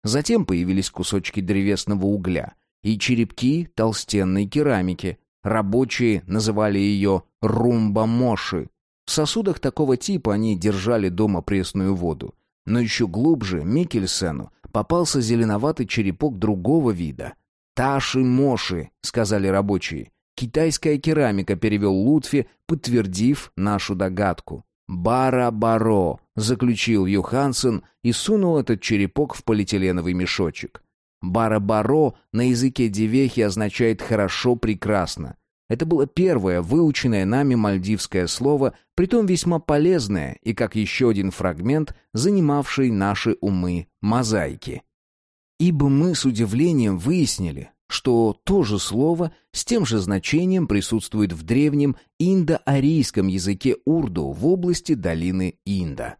Затем появились кусочки древесного угля и черепки толстенной керамики. Рабочие называли ее румба-моши. В сосудах такого типа они держали дома пресную воду. Но еще глубже Микельсену попался зеленоватый черепок другого вида. «Таши-моши», — сказали рабочие. Китайская керамика, перевел Лутфи, подтвердив нашу догадку. «Бара-баро», — заключил Юхансен и сунул этот черепок в полиэтиленовый мешочек. «Бара-баро» на языке девехи означает «хорошо, прекрасно». Это было первое выученное нами мальдивское слово, притом весьма полезное и, как еще один фрагмент, занимавший наши умы мозаики. Ибо мы с удивлением выяснили, что то же слово с тем же значением присутствует в древнем индоарийском языке урду в области долины Инда.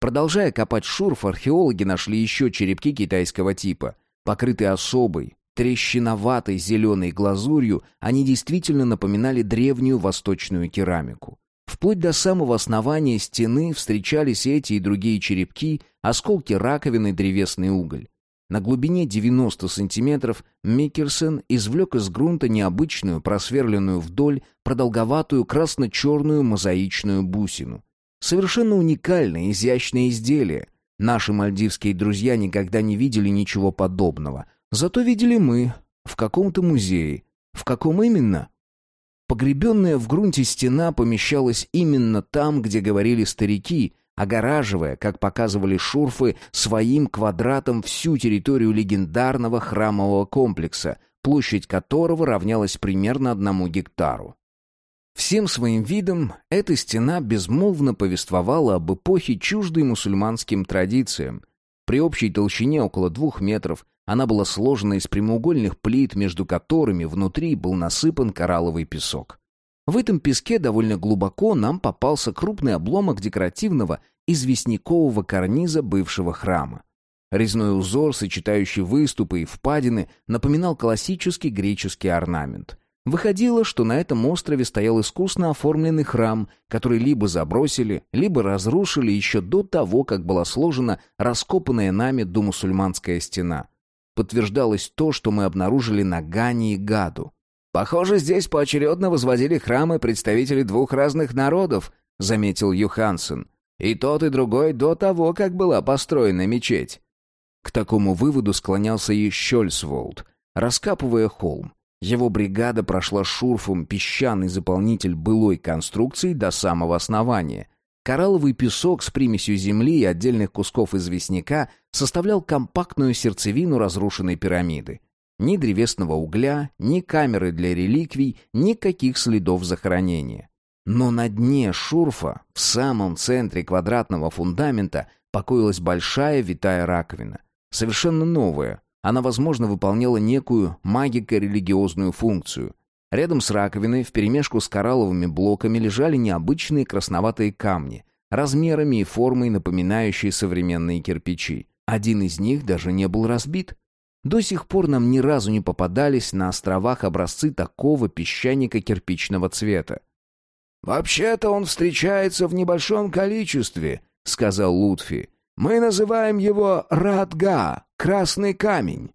Продолжая копать шурф, археологи нашли еще черепки китайского типа. Покрытые особой, трещиноватой зеленой глазурью, они действительно напоминали древнюю восточную керамику. Вплоть до самого основания стены встречались эти и другие черепки, осколки раковины, древесный уголь. На глубине 90 сантиметров Микерсон извлек из грунта необычную, просверленную вдоль, продолговатую красно-черную мозаичную бусину. Совершенно уникальное, изящное изделие. Наши мальдивские друзья никогда не видели ничего подобного. Зато видели мы в каком-то музее. В каком именно? Погребенная в грунте стена помещалась именно там, где говорили старики, огораживая, как показывали шурфы, своим квадратом всю территорию легендарного храмового комплекса, площадь которого равнялась примерно одному гектару. Всем своим видом эта стена безмолвно повествовала об эпохе чуждой мусульманским традициям. При общей толщине около двух метров она была сложена из прямоугольных плит, между которыми внутри был насыпан коралловый песок. В этом песке довольно глубоко нам попался крупный обломок декоративного известнякового карниза бывшего храма. Резной узор, сочетающий выступы и впадины, напоминал классический греческий орнамент — Выходило, что на этом острове стоял искусно оформленный храм, который либо забросили, либо разрушили еще до того, как была сложена раскопанная нами домусульманская стена. Подтверждалось то, что мы обнаружили на Гане и Гаду. «Похоже, здесь поочередно возводили храмы представители двух разных народов», — заметил Юхансен. «И тот, и другой до того, как была построена мечеть». К такому выводу склонялся и Щольсволд, раскапывая холм. Его бригада прошла шурфом песчаный заполнитель былой конструкции до самого основания. Коралловый песок с примесью земли и отдельных кусков известняка составлял компактную сердцевину разрушенной пирамиды. Ни древесного угля, ни камеры для реликвий, никаких следов захоронения. Но на дне шурфа, в самом центре квадратного фундамента, покоилась большая витая раковина. Совершенно новая, она, возможно, выполняла некую магико-религиозную функцию. Рядом с раковиной, вперемешку с коралловыми блоками, лежали необычные красноватые камни, размерами и формой напоминающие современные кирпичи. Один из них даже не был разбит. До сих пор нам ни разу не попадались на островах образцы такого песчаника кирпичного цвета. «Вообще-то он встречается в небольшом количестве», — сказал Лутфи. «Мы называем его Радга, Красный камень.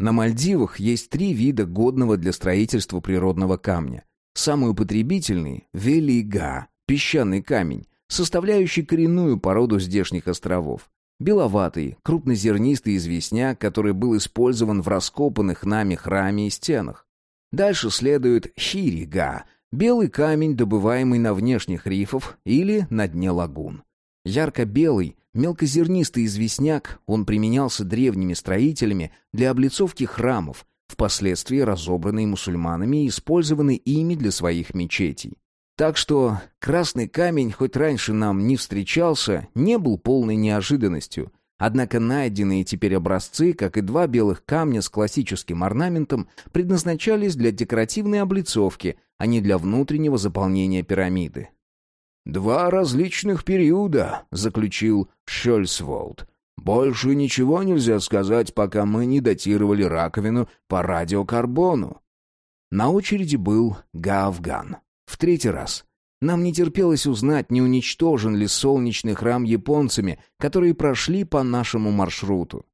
На Мальдивах есть три вида годного для строительства природного камня. Самый употребительный – велига, песчаный камень, составляющий коренную породу здешних островов. Беловатый, крупнозернистый известняк, который был использован в раскопанных нами храме и стенах. Дальше следует хирига, белый камень, добываемый на внешних рифах или на дне лагун. Ярко-белый, мелкозернистый известняк, он применялся древними строителями для облицовки храмов, впоследствии разобранный мусульманами и использованный ими для своих мечетей. Так что красный камень, хоть раньше нам не встречался, не был полной неожиданностью. Однако найденные теперь образцы, как и два белых камня с классическим орнаментом, предназначались для декоративной облицовки, а не для внутреннего заполнения пирамиды. «Два различных периода», — заключил Шольцволд. «Больше ничего нельзя сказать, пока мы не датировали раковину по радиокарбону». На очереди был Гаавган. В третий раз. Нам не терпелось узнать, не уничтожен ли солнечный храм японцами, которые прошли по нашему маршруту.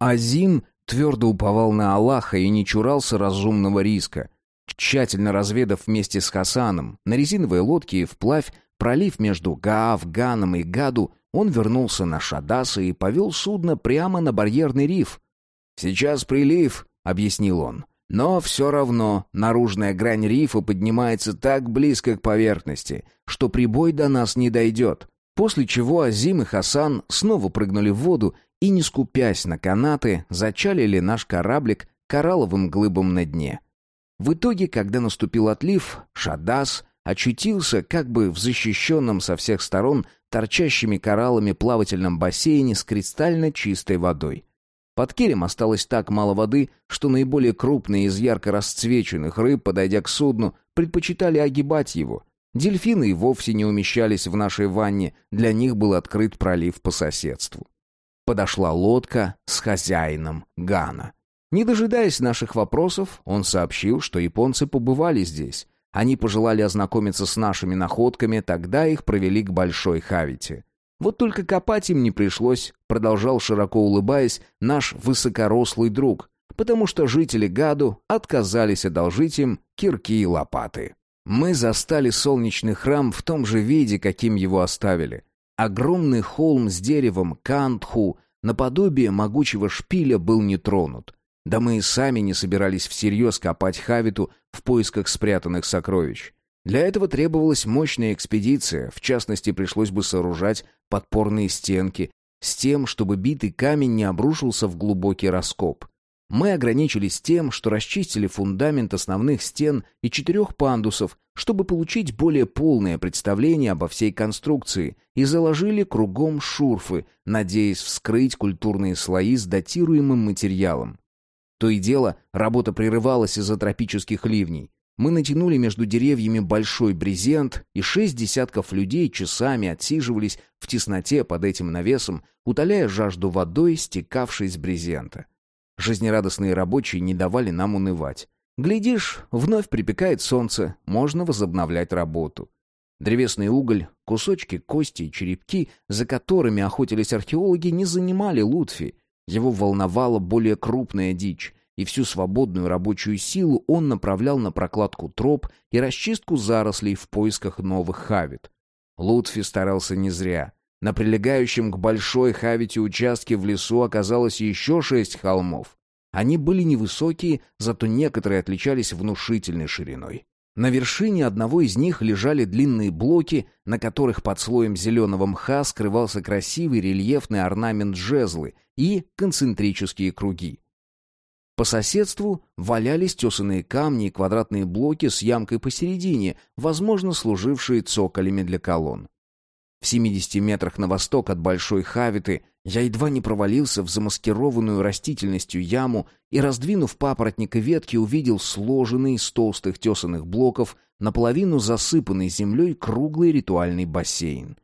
Азим твердо уповал на Аллаха и не чурался разумного риска. Тщательно разведав вместе с Хасаном на резиновой лодке и вплавь пролив между Гаав, Ганом и Гаду, он вернулся на Шадаса и повел судно прямо на барьерный риф. «Сейчас прилив», — объяснил он. «Но все равно наружная грань рифа поднимается так близко к поверхности, что прибой до нас не дойдет». После чего Азим и Хасан снова прыгнули в воду и, не скупясь на канаты, зачалили наш кораблик коралловым глыбом на дне. В итоге, когда наступил отлив, Шадас очутился как бы в защищенном со всех сторон торчащими кораллами плавательном бассейне с кристально чистой водой. Под килем осталось так мало воды, что наиболее крупные из ярко расцвеченных рыб, подойдя к судну, предпочитали огибать его. Дельфины и вовсе не умещались в нашей ванне, для них был открыт пролив по соседству. Подошла лодка с хозяином Гана. Не дожидаясь наших вопросов, он сообщил, что японцы побывали здесь. Они пожелали ознакомиться с нашими находками, тогда их провели к Большой Хавите. Вот только копать им не пришлось, продолжал широко улыбаясь наш высокорослый друг, потому что жители Гаду отказались одолжить им кирки и лопаты. Мы застали солнечный храм в том же виде, каким его оставили. Огромный холм с деревом Кантху, наподобие могучего шпиля, был не тронут. Да мы и сами не собирались всерьез копать Хавиту в поисках спрятанных сокровищ. Для этого требовалась мощная экспедиция, в частности, пришлось бы сооружать подпорные стенки, с тем, чтобы битый камень не обрушился в глубокий раскоп. Мы ограничились тем, что расчистили фундамент основных стен и четырех пандусов, чтобы получить более полное представление обо всей конструкции, и заложили кругом шурфы, надеясь вскрыть культурные слои с датируемым материалом. То и дело, работа прерывалась из-за тропических ливней. Мы натянули между деревьями большой брезент, и шесть десятков людей часами отсиживались в тесноте под этим навесом, утоляя жажду водой, стекавшей с брезента. Жизнерадостные рабочие не давали нам унывать. Глядишь, вновь припекает солнце, можно возобновлять работу. Древесный уголь, кусочки кости и черепки, за которыми охотились археологи, не занимали Лутфи. Его волновала более крупная дичь и всю свободную рабочую силу он направлял на прокладку троп и расчистку зарослей в поисках новых хавит. Лутфи старался не зря. На прилегающем к большой хавите участке в лесу оказалось еще шесть холмов. Они были невысокие, зато некоторые отличались внушительной шириной. На вершине одного из них лежали длинные блоки, на которых под слоем зеленого мха скрывался красивый рельефный орнамент жезлы и концентрические круги. По соседству валялись тесанные камни и квадратные блоки с ямкой посередине, возможно, служившие цоколями для колонн. В 70 метрах на восток от Большой Хавиты я едва не провалился в замаскированную растительностью яму и, раздвинув папоротник и ветки, увидел сложенный из толстых тесаных блоков, наполовину засыпанный землей круглый ритуальный бассейн.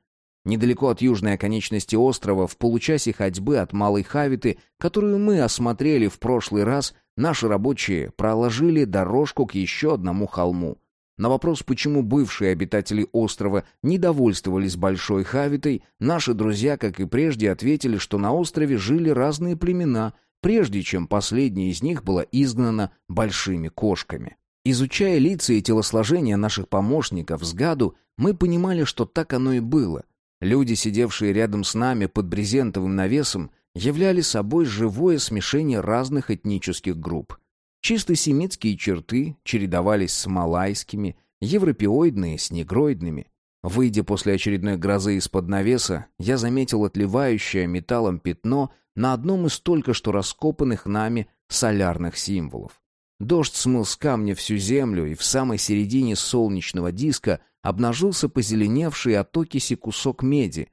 Недалеко от южной оконечности острова, в получасе ходьбы от Малой Хавиты, которую мы осмотрели в прошлый раз, наши рабочие проложили дорожку к еще одному холму. На вопрос, почему бывшие обитатели острова недовольствовались Большой Хавитой, наши друзья, как и прежде, ответили, что на острове жили разные племена, прежде чем последняя из них была изгнана большими кошками. Изучая лица и телосложение наших помощников с гаду, мы понимали, что так оно и было. Люди, сидевшие рядом с нами под брезентовым навесом, являли собой живое смешение разных этнических групп. Чисто семитские черты чередовались с малайскими, европеоидные с негроидными. Выйдя после очередной грозы из-под навеса, я заметил отливающее металлом пятно на одном из только что раскопанных нами солярных символов. Дождь смыл с камня всю землю, и в самой середине солнечного диска обнажился позеленевший от окиси кусок меди.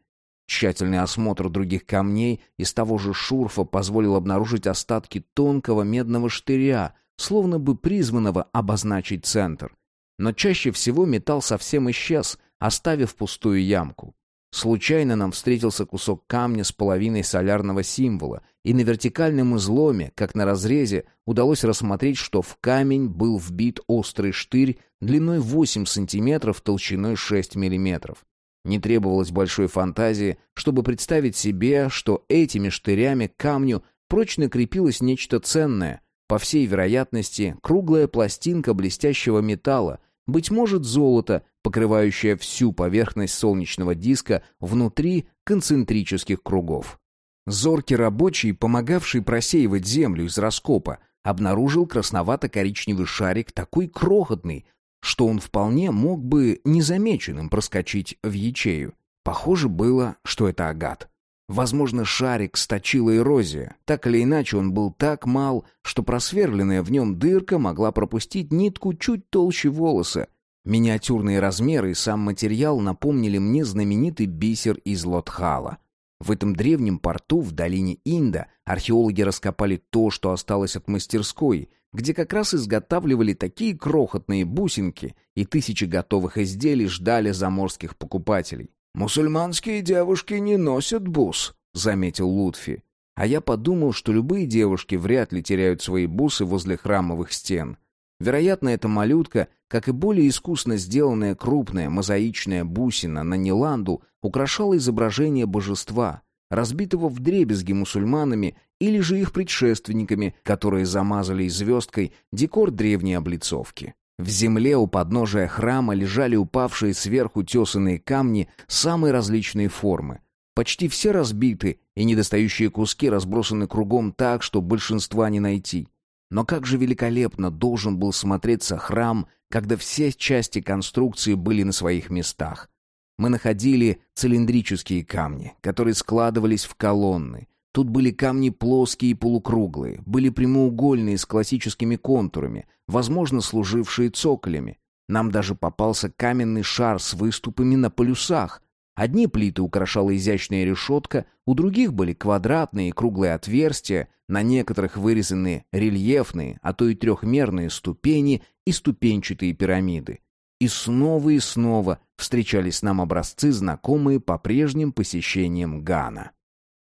Тщательный осмотр других камней из того же шурфа позволил обнаружить остатки тонкого медного штыря, словно бы призванного обозначить центр. Но чаще всего металл совсем исчез, оставив пустую ямку. Случайно нам встретился кусок камня с половиной солярного символа, и на вертикальном изломе, как на разрезе, удалось рассмотреть, что в камень был вбит острый штырь длиной 8 сантиметров, толщиной 6 миллиметров. Не требовалось большой фантазии, чтобы представить себе, что этими штырями к камню прочно крепилось нечто ценное, по всей вероятности, круглая пластинка блестящего металла, быть может, золото, покрывающее всю поверхность солнечного диска внутри концентрических кругов. Зоркий рабочий, помогавший просеивать землю из раскопа, обнаружил красновато-коричневый шарик такой крохотный, что он вполне мог бы незамеченным проскочить в ячею. Похоже было, что это агат. Возможно, шарик сточила эрозия. Так или иначе, он был так мал, что просверленная в нем дырка могла пропустить нитку чуть толще волоса. Миниатюрные размеры и сам материал напомнили мне знаменитый бисер из Лотхала. В этом древнем порту в долине Инда археологи раскопали то, что осталось от мастерской, где как раз изготавливали такие крохотные бусинки, и тысячи готовых изделий ждали заморских покупателей. «Мусульманские девушки не носят бус», — заметил Лутфи. А я подумал, что любые девушки вряд ли теряют свои бусы возле храмовых стен. Вероятно, эта малютка, как и более искусно сделанная крупная мозаичная бусина на Ниланду, украшала изображение божества, разбитого вдребезги мусульманами или же их предшественниками, которые замазали звездкой декор древней облицовки. В земле у подножия храма лежали упавшие сверху тесанные камни самой различной формы. Почти все разбиты, и недостающие куски разбросаны кругом так, что большинства не найти. Но как же великолепно должен был смотреться храм, когда все части конструкции были на своих местах. Мы находили цилиндрические камни, которые складывались в колонны. Тут были камни плоские и полукруглые, были прямоугольные с классическими контурами, возможно, служившие цоколями. Нам даже попался каменный шар с выступами на полюсах. Одни плиты украшала изящная решетка, у других были квадратные и круглые отверстия, на некоторых вырезаны рельефные, а то и трехмерные ступени и ступенчатые пирамиды. И снова и снова встречались нам образцы, знакомые по прежним посещениям Гана.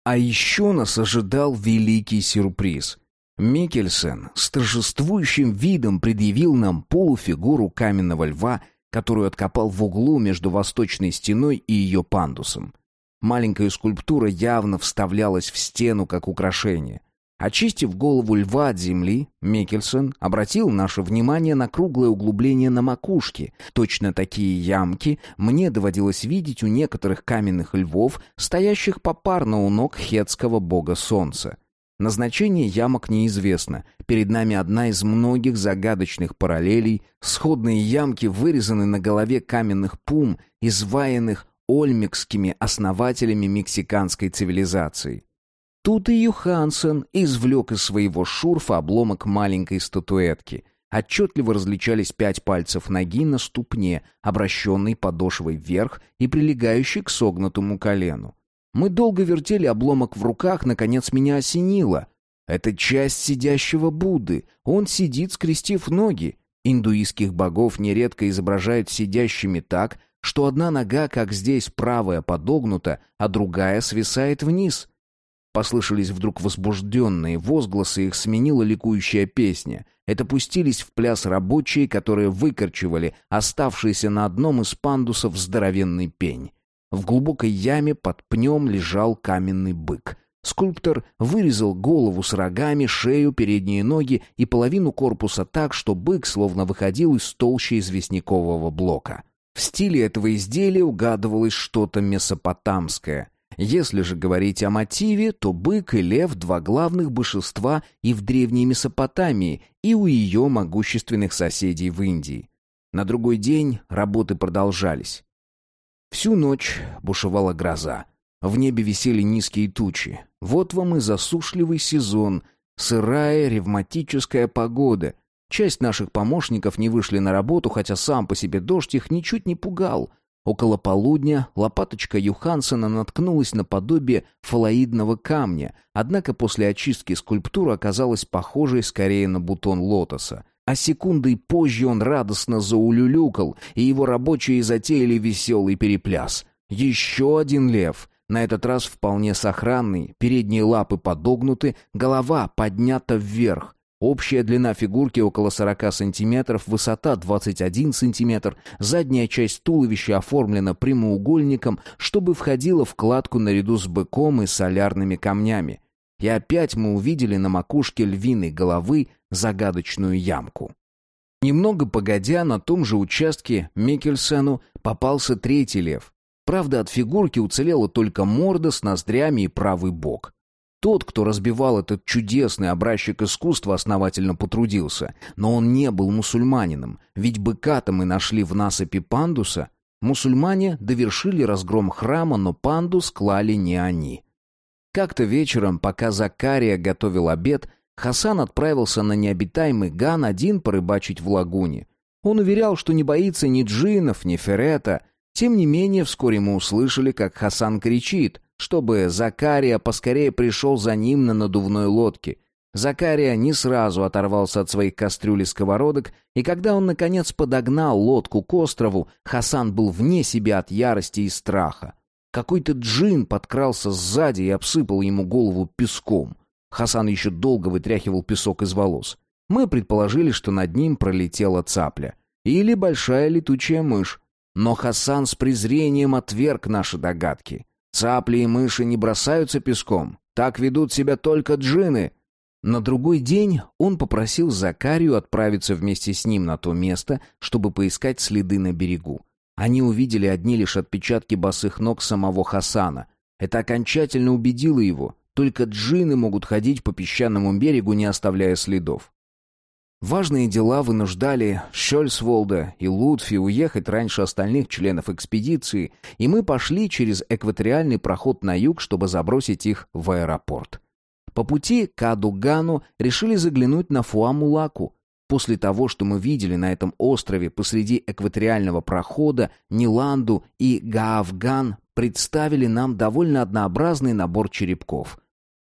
А еще нас ожидал великий сюрприз. Микельсен с торжествующим видом предъявил нам полуфигуру каменного льва, которую откопал в углу между восточной стеной и ее пандусом. Маленькая скульптура явно вставлялась в стену как украшение. Очистив голову льва от земли, Микельсон обратил наше внимание на круглое углубление на макушке. Точно такие ямки мне доводилось видеть у некоторых каменных львов, стоящих попарно у ног хетского бога солнца. Назначение ямок неизвестно. Перед нами одна из многих загадочных параллелей. Сходные ямки вырезаны на голове каменных пум, изваянных ольмекскими основателями мексиканской цивилизации. Тут и Юхансен извлек из своего шурфа обломок маленькой статуэтки. Отчетливо различались пять пальцев ноги на ступне, обращенной подошвой вверх и прилегающей к согнутому колену. Мы долго вертели обломок в руках, наконец меня осенило. Это часть сидящего Будды. Он сидит, скрестив ноги. Индуистских богов нередко изображают сидящими так, что одна нога, как здесь, правая подогнута, а другая свисает вниз. Послышались вдруг возбужденные возгласы, их сменила ликующая песня. Это пустились в пляс рабочие, которые выкорчевали оставшийся на одном из пандусов здоровенный пень. В глубокой яме под пнем лежал каменный бык. Скульптор вырезал голову с рогами, шею, передние ноги и половину корпуса так, что бык словно выходил из толщи известнякового блока. В стиле этого изделия угадывалось что-то месопотамское. Если же говорить о мотиве, то бык и лев — два главных божества и в Древней Месопотамии, и у ее могущественных соседей в Индии. На другой день работы продолжались. Всю ночь бушевала гроза. В небе висели низкие тучи. Вот вам и засушливый сезон, сырая ревматическая погода. Часть наших помощников не вышли на работу, хотя сам по себе дождь их ничуть не пугал. Около полудня лопаточка Юхансена наткнулась на подобие фалоидного камня, однако после очистки скульптура оказалась похожей скорее на бутон лотоса а секундой позже он радостно заулюлюкал, и его рабочие затеяли веселый перепляс. Еще один лев, на этот раз вполне сохранный, передние лапы подогнуты, голова поднята вверх. Общая длина фигурки около 40 сантиметров, высота 21 сантиметр, задняя часть туловища оформлена прямоугольником, чтобы входила в кладку наряду с быком и солярными камнями. И опять мы увидели на макушке львиной головы загадочную ямку. Немного погодя, на том же участке Микельсену попался третий лев. Правда, от фигурки уцелела только морда с ноздрями и правый бок. Тот, кто разбивал этот чудесный образчик искусства, основательно потрудился, но он не был мусульманином, ведь быка-то мы нашли в насыпи пандуса. Мусульмане довершили разгром храма, но пандус клали не они. Как-то вечером, пока Закария готовил обед, Хасан отправился на необитаемый Ган один порыбачить в лагуне. Он уверял, что не боится ни джинов, ни ферета. Тем не менее, вскоре мы услышали, как Хасан кричит, чтобы Закария поскорее пришел за ним на надувной лодке. Закария не сразу оторвался от своих кастрюль и сковородок, и когда он, наконец, подогнал лодку к острову, Хасан был вне себя от ярости и страха. Какой-то джин подкрался сзади и обсыпал ему голову песком. Хасан еще долго вытряхивал песок из волос. Мы предположили, что над ним пролетела цапля. Или большая летучая мышь. Но Хасан с презрением отверг наши догадки. Цапли и мыши не бросаются песком. Так ведут себя только джины. На другой день он попросил Закарию отправиться вместе с ним на то место, чтобы поискать следы на берегу. Они увидели одни лишь отпечатки босых ног самого Хасана. Это окончательно убедило его. Только джинны могут ходить по песчаному берегу, не оставляя следов. Важные дела вынуждали Шольцволда и Лутфи уехать раньше остальных членов экспедиции, и мы пошли через экваториальный проход на юг, чтобы забросить их в аэропорт. По пути к Адугану решили заглянуть на Фуамулаку. После того, что мы видели на этом острове посреди экваториального прохода, Ниланду и Гаавган представили нам довольно однообразный набор черепков.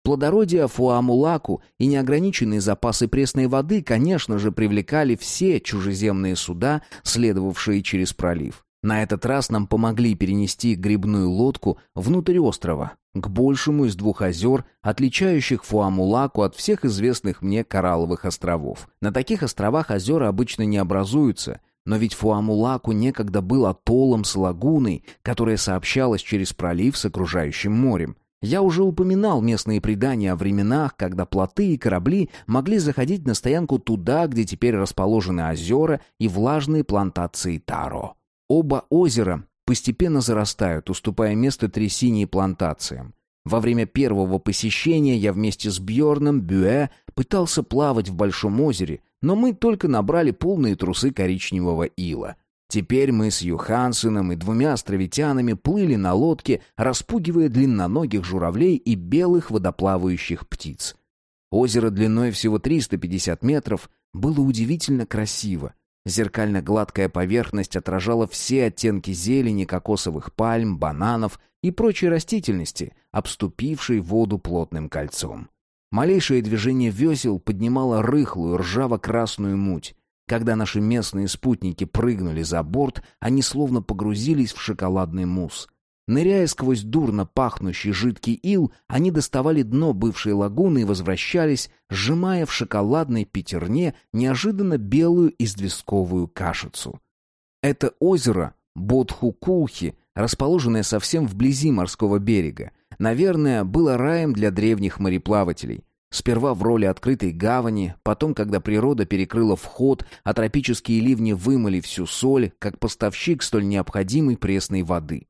Плодородие Фуамулаку и неограниченные запасы пресной воды, конечно же, привлекали все чужеземные суда, следовавшие через пролив. На этот раз нам помогли перенести грибную лодку внутрь острова, к большему из двух озер, отличающих Фуамулаку от всех известных мне коралловых островов. На таких островах озера обычно не образуются, но ведь Фуамулаку некогда был атоллом с лагуной, которая сообщалась через пролив с окружающим морем. Я уже упоминал местные предания о временах, когда плоты и корабли могли заходить на стоянку туда, где теперь расположены озера и влажные плантации таро. Оба озера постепенно зарастают, уступая место трясине и плантациям. Во время первого посещения я вместе с Бьорном Бюэ пытался плавать в Большом озере, но мы только набрали полные трусы коричневого ила. Теперь мы с Юхансеном и двумя островитянами плыли на лодке, распугивая длинноногих журавлей и белых водоплавающих птиц. Озеро длиной всего 350 метров было удивительно красиво. Зеркально-гладкая поверхность отражала все оттенки зелени, кокосовых пальм, бананов и прочей растительности, обступившей воду плотным кольцом. Малейшее движение весел поднимало рыхлую ржаво-красную муть. Когда наши местные спутники прыгнули за борт, они словно погрузились в шоколадный мусс. Ныряя сквозь дурно пахнущий жидкий ил, они доставали дно бывшей лагуны и возвращались, сжимая в шоколадной пятерне неожиданно белую известковую кашицу. Это озеро Бодхукулхи, расположенное совсем вблизи морского берега, наверное, было раем для древних мореплавателей. Сперва в роли открытой гавани, потом, когда природа перекрыла вход, а тропические ливни вымыли всю соль, как поставщик столь необходимой пресной воды.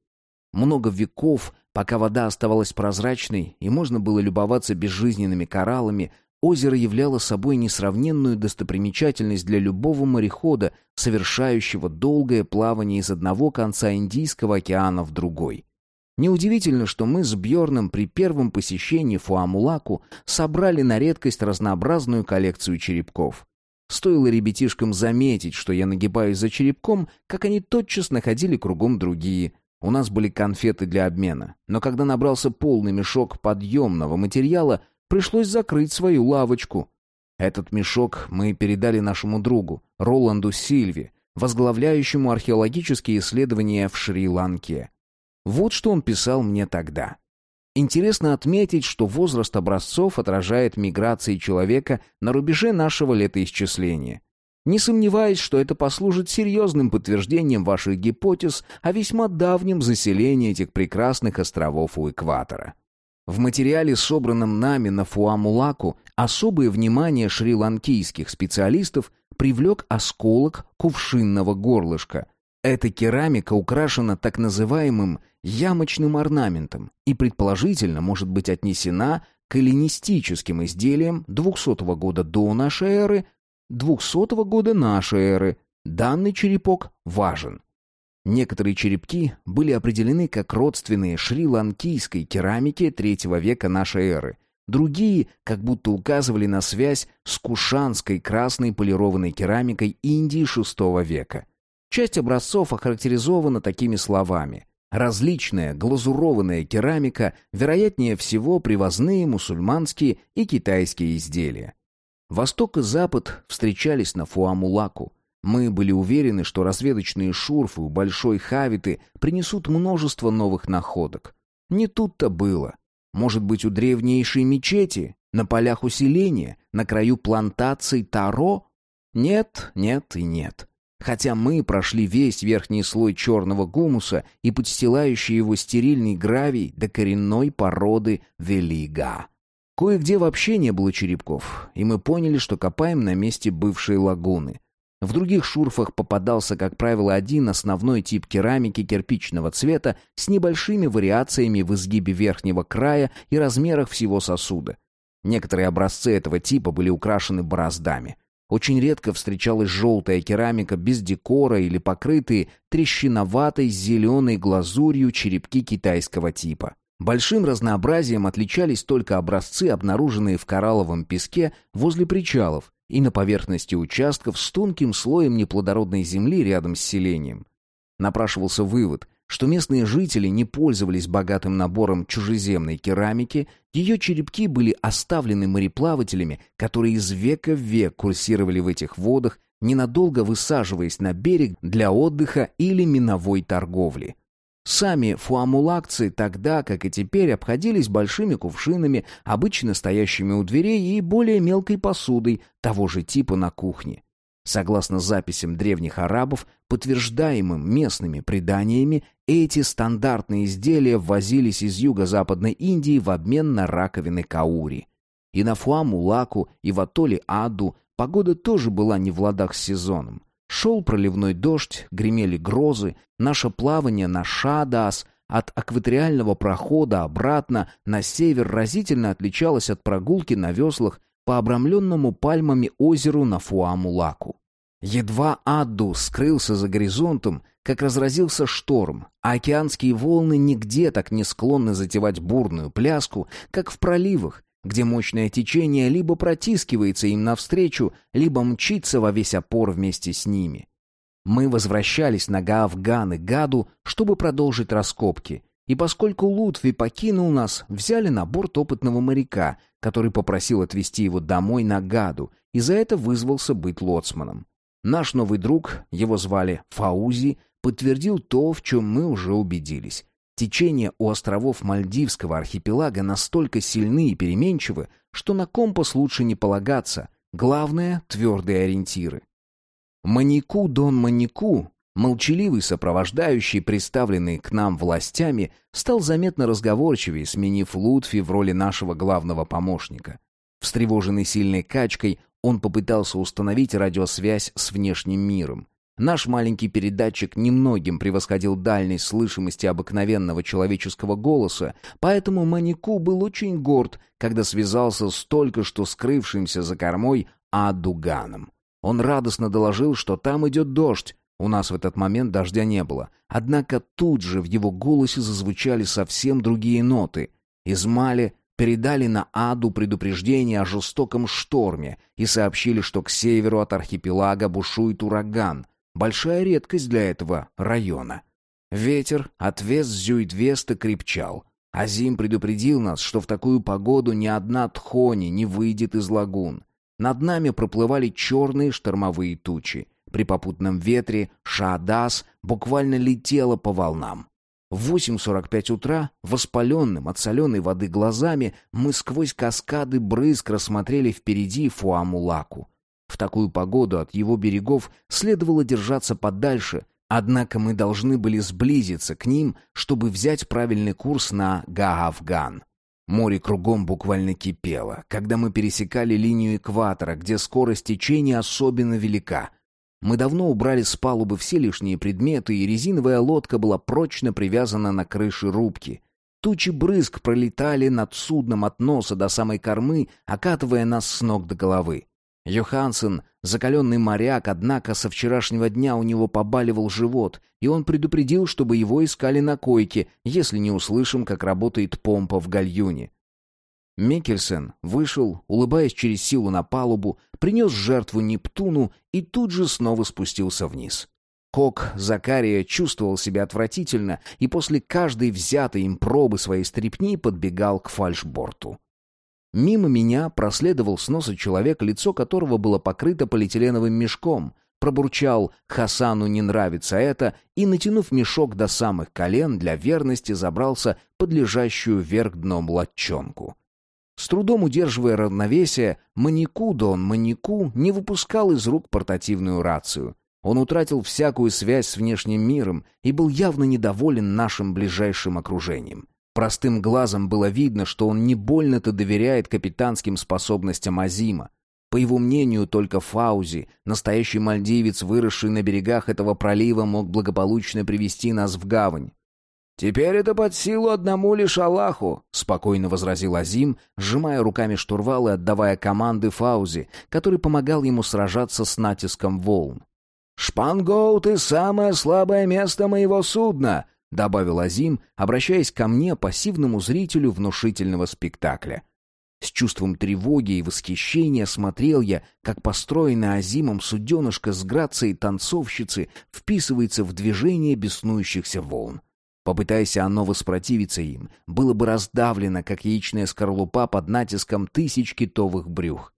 Много веков, пока вода оставалась прозрачной и можно было любоваться безжизненными кораллами, озеро являло собой несравненную достопримечательность для любого морехода, совершающего долгое плавание из одного конца Индийского океана в другой. Неудивительно, что мы с Бьорном при первом посещении Фуамулаку собрали на редкость разнообразную коллекцию черепков. Стоило ребятишкам заметить, что я нагибаюсь за черепком, как они тотчас находили кругом другие – у нас были конфеты для обмена, но когда набрался полный мешок подъемного материала, пришлось закрыть свою лавочку. Этот мешок мы передали нашему другу, Роланду Сильви, возглавляющему археологические исследования в Шри-Ланке. Вот что он писал мне тогда. Интересно отметить, что возраст образцов отражает миграции человека на рубеже нашего летоисчисления. Не сомневаюсь, что это послужит серьезным подтверждением ваших гипотез о весьма давнем заселении этих прекрасных островов у экватора. В материале, собранном нами на Фуамулаку, особое внимание шри-ланкийских специалистов привлек осколок кувшинного горлышка. Эта керамика украшена так называемым ямочным орнаментом и предположительно может быть отнесена к эллинистическим изделиям 200 года до нашей эры 200 года нашей эры. Данный черепок важен. Некоторые черепки были определены как родственные шри-ланкийской керамике третьего века нашей эры. Другие как будто указывали на связь с кушанской красной полированной керамикой Индии VI века. Часть образцов охарактеризована такими словами. Различная глазурованная керамика, вероятнее всего привозные мусульманские и китайские изделия. Восток и Запад встречались на Фуамулаку. Мы были уверены, что разведочные шурфы у Большой Хавиты принесут множество новых находок. Не тут-то было. Может быть, у древнейшей мечети, на полях усиления, на краю плантаций Таро? Нет, нет и нет. Хотя мы прошли весь верхний слой черного гумуса и подстилающий его стерильный гравий до коренной породы Велига. Кое-где вообще не было черепков, и мы поняли, что копаем на месте бывшей лагуны. В других шурфах попадался, как правило, один основной тип керамики кирпичного цвета с небольшими вариациями в изгибе верхнего края и размерах всего сосуда. Некоторые образцы этого типа были украшены бороздами. Очень редко встречалась желтая керамика без декора или покрытые трещиноватой зеленой глазурью черепки китайского типа. Большим разнообразием отличались только образцы, обнаруженные в коралловом песке возле причалов и на поверхности участков с тонким слоем неплодородной земли рядом с селением. Напрашивался вывод, что местные жители не пользовались богатым набором чужеземной керамики, ее черепки были оставлены мореплавателями, которые из века в век курсировали в этих водах, ненадолго высаживаясь на берег для отдыха или миновой торговли. Сами фуамулакцы тогда, как и теперь, обходились большими кувшинами, обычно стоящими у дверей, и более мелкой посудой того же типа на кухне. Согласно записям древних арабов, подтверждаемым местными преданиями, эти стандартные изделия ввозились из юго-западной Индии в обмен на раковины каури. И на Фуамулаку, и в атолле Аду погода тоже была не в ладах с сезоном. Шел проливной дождь, гремели грозы, наше плавание на Шадас от акваториального прохода обратно на север разительно отличалось от прогулки на веслах по обрамленному пальмами озеру на Фуамулаку. Едва Адду скрылся за горизонтом, как разразился шторм, а океанские волны нигде так не склонны затевать бурную пляску, как в проливах, где мощное течение либо протискивается им навстречу, либо мчится во весь опор вместе с ними. Мы возвращались на Гаавган и Гаду, чтобы продолжить раскопки, и поскольку Лутви покинул нас, взяли на борт опытного моряка, который попросил отвезти его домой на Гаду, и за это вызвался быть лоцманом. Наш новый друг, его звали Фаузи, подтвердил то, в чем мы уже убедились. Течения у островов Мальдивского архипелага настолько сильны и переменчивы, что на компас лучше не полагаться. Главное — твердые ориентиры. Манику Дон Манику, молчаливый сопровождающий, представленный к нам властями, стал заметно разговорчивее, сменив Лутфи в роли нашего главного помощника. Встревоженный сильной качкой, он попытался установить радиосвязь с внешним миром. Наш маленький передатчик немногим превосходил дальность слышимости обыкновенного человеческого голоса, поэтому Манику был очень горд, когда связался с только что скрывшимся за кормой Адуганом. Он радостно доложил, что там идет дождь. У нас в этот момент дождя не было. Однако тут же в его голосе зазвучали совсем другие ноты. Измали передали на Аду предупреждение о жестоком шторме и сообщили, что к северу от архипелага бушует ураган — Большая редкость для этого района. Ветер отвес Зюитвеста крепчал. Азим предупредил нас, что в такую погоду ни одна тхони не выйдет из лагун. Над нами проплывали черные штормовые тучи. При попутном ветре Шаадас буквально летела по волнам. В 8.45 утра, воспаленным от соленой воды глазами, мы сквозь каскады брызг рассмотрели впереди Фуамулаку. В такую погоду от его берегов следовало держаться подальше, однако мы должны были сблизиться к ним, чтобы взять правильный курс на Гаавган. Море кругом буквально кипело, когда мы пересекали линию экватора, где скорость течения особенно велика. Мы давно убрали с палубы все лишние предметы, и резиновая лодка была прочно привязана на крыше рубки. Тучи брызг пролетали над судном от носа до самой кормы, окатывая нас с ног до головы. Йохансен, закаленный моряк, однако со вчерашнего дня у него побаливал живот, и он предупредил, чтобы его искали на койке, если не услышим, как работает помпа в гальюне. Микельсен вышел, улыбаясь через силу на палубу, принес жертву Нептуну и тут же снова спустился вниз. Кок Закария чувствовал себя отвратительно и после каждой взятой им пробы своей стрипни подбегал к фальшборту. Мимо меня проследовал с носа человек, лицо которого было покрыто полиэтиленовым мешком. Пробурчал «Хасану не нравится это» и, натянув мешок до самых колен, для верности забрался под лежащую вверх дном латчонку. С трудом удерживая равновесие, Манику Дон Манику не выпускал из рук портативную рацию. Он утратил всякую связь с внешним миром и был явно недоволен нашим ближайшим окружением. Простым глазом было видно, что он не больно-то доверяет капитанским способностям Азима. По его мнению, только Фаузи, настоящий мальдивец, выросший на берегах этого пролива, мог благополучно привести нас в гавань. «Теперь это под силу одному лишь Аллаху», — спокойно возразил Азим, сжимая руками штурвал и отдавая команды Фаузи, который помогал ему сражаться с натиском волн. «Шпангоут и самое слабое место моего судна», — добавил Азим, обращаясь ко мне, пассивному зрителю внушительного спектакля. С чувством тревоги и восхищения смотрел я, как построенная Азимом суденышко с грацией танцовщицы вписывается в движение беснующихся волн. Попытайся оно воспротивиться им, было бы раздавлено, как яичная скорлупа под натиском тысяч китовых брюх.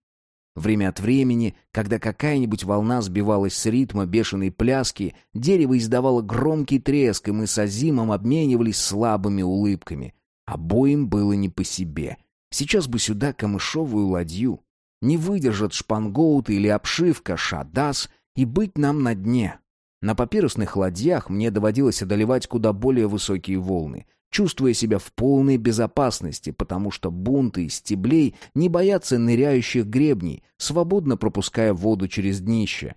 Время от времени, когда какая-нибудь волна сбивалась с ритма бешеной пляски, дерево издавало громкий треск, и мы с Азимом обменивались слабыми улыбками. Обоим было не по себе. Сейчас бы сюда камышовую ладью. Не выдержат шпангоуты или обшивка, шадас, и быть нам на дне. На папирусных ладьях мне доводилось одолевать куда более высокие волны — чувствуя себя в полной безопасности, потому что бунты из стеблей не боятся ныряющих гребней, свободно пропуская воду через днище.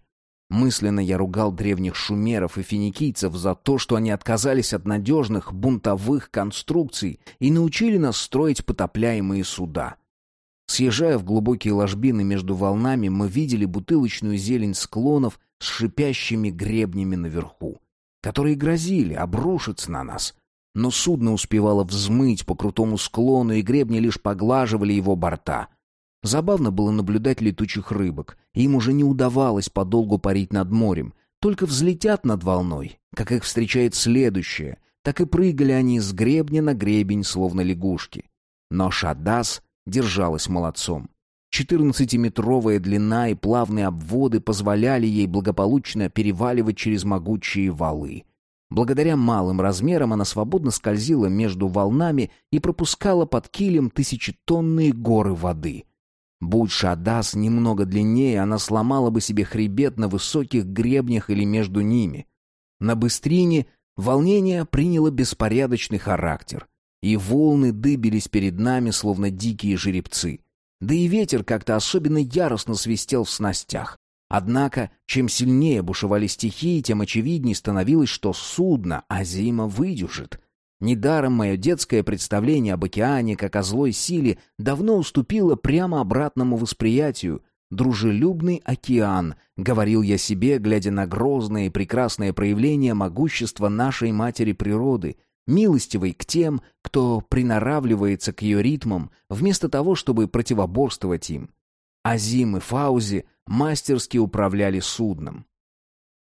Мысленно я ругал древних шумеров и финикийцев за то, что они отказались от надежных бунтовых конструкций и научили нас строить потопляемые суда. Съезжая в глубокие ложбины между волнами, мы видели бутылочную зелень склонов с шипящими гребнями наверху, которые грозили обрушиться на нас — но судно успевало взмыть по крутому склону, и гребни лишь поглаживали его борта. Забавно было наблюдать летучих рыбок. Им уже не удавалось подолгу парить над морем. Только взлетят над волной, как их встречает следующее, так и прыгали они с гребня на гребень, словно лягушки. Но Шадас держалась молодцом. Четырнадцатиметровая длина и плавные обводы позволяли ей благополучно переваливать через могучие валы — Благодаря малым размерам она свободно скользила между волнами и пропускала под килем тысячетонные горы воды. Будь Шадас немного длиннее, она сломала бы себе хребет на высоких гребнях или между ними. На быстрине волнение приняло беспорядочный характер, и волны дыбились перед нами, словно дикие жеребцы. Да и ветер как-то особенно яростно свистел в снастях. Однако, чем сильнее бушевали стихии, тем очевиднее становилось, что судно Азима выдержит. Недаром мое детское представление об океане как о злой силе давно уступило прямо обратному восприятию. «Дружелюбный океан», — говорил я себе, глядя на грозное и прекрасное проявление могущества нашей матери природы, милостивой к тем, кто приноравливается к ее ритмам, вместо того, чтобы противоборствовать им. Азим и Фаузи мастерски управляли судном.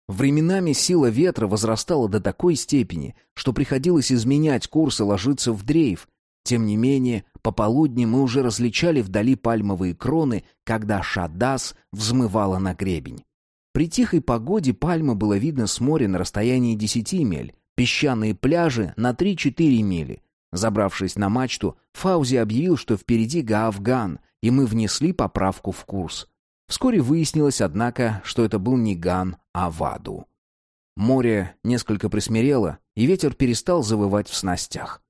Временами сила ветра возрастала до такой степени, что приходилось изменять курс и ложиться в дрейф. Тем не менее, пополудни мы уже различали вдали пальмовые кроны, когда Шадас взмывала на гребень. При тихой погоде пальмы было видно с моря на расстоянии десяти миль, песчаные пляжи на три-четыре мили. Забравшись на мачту, Фаузи объявил, что впереди Гаавган, и мы внесли поправку в курс. Вскоре выяснилось, однако, что это был не Ган, а Ваду. Море несколько присмирело, и ветер перестал завывать в снастях.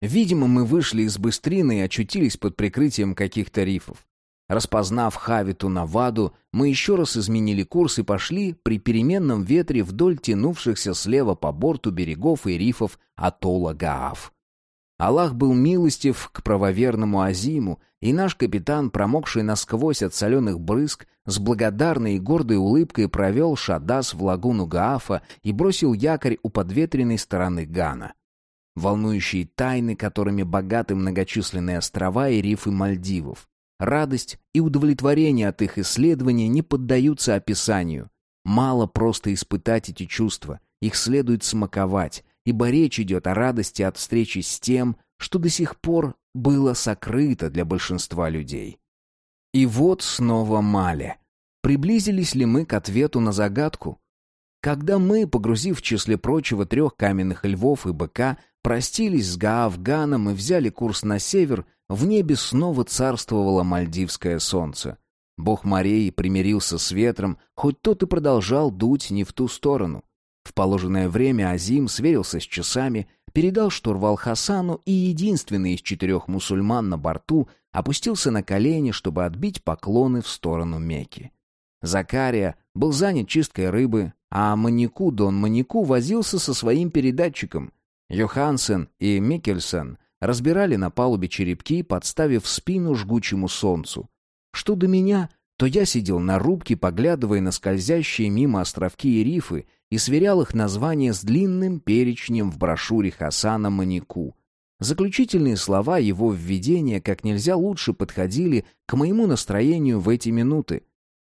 Видимо, мы вышли из быстрины и очутились под прикрытием каких-то рифов. Распознав Хавиту на Ваду, мы еще раз изменили курс и пошли при переменном ветре вдоль тянувшихся слева по борту берегов и рифов атолла Гаав. Аллах был милостив к правоверному Азиму, и наш капитан, промокший насквозь от соленых брызг, с благодарной и гордой улыбкой провел Шадас в лагуну Гаафа и бросил якорь у подветренной стороны Гана. Волнующие тайны, которыми богаты многочисленные острова и рифы Мальдивов. Радость и удовлетворение от их исследования не поддаются описанию. Мало просто испытать эти чувства, их следует смаковать, ибо речь идет о радости от встречи с тем, что до сих пор было сокрыто для большинства людей. И вот снова Мале. Приблизились ли мы к ответу на загадку? Когда мы, погрузив в числе прочего трех каменных львов и быка, простились с Гаавганом и взяли курс на север, в небе снова царствовало мальдивское солнце. Бог морей примирился с ветром, хоть тот и продолжал дуть не в ту сторону. В положенное время Азим сверился с часами, передал штурвал Хасану и единственный из четырех мусульман на борту опустился на колени, чтобы отбить поклоны в сторону Мекки. Закария был занят чисткой рыбы, а Манику Дон Манику возился со своим передатчиком. Йохансен и Микельсен разбирали на палубе черепки, подставив спину жгучему солнцу. Что до меня, то я сидел на рубке, поглядывая на скользящие мимо островки и рифы, и сверял их названия с длинным перечнем в брошюре Хасана Манику. Заключительные слова его введения как нельзя лучше подходили к моему настроению в эти минуты.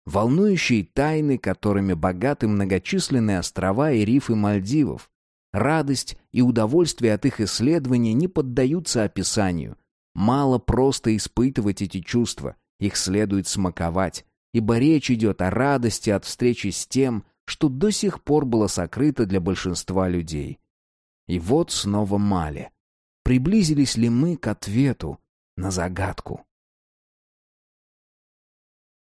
Волнующие тайны, которыми богаты многочисленные острова и рифы Мальдивов. Радость и удовольствие от их исследования не поддаются описанию. Мало просто испытывать эти чувства, их следует смаковать, ибо речь идет о радости от встречи с тем, что до сих пор было сокрыто для большинства людей. И вот снова Мали. Приблизились ли мы к ответу на загадку?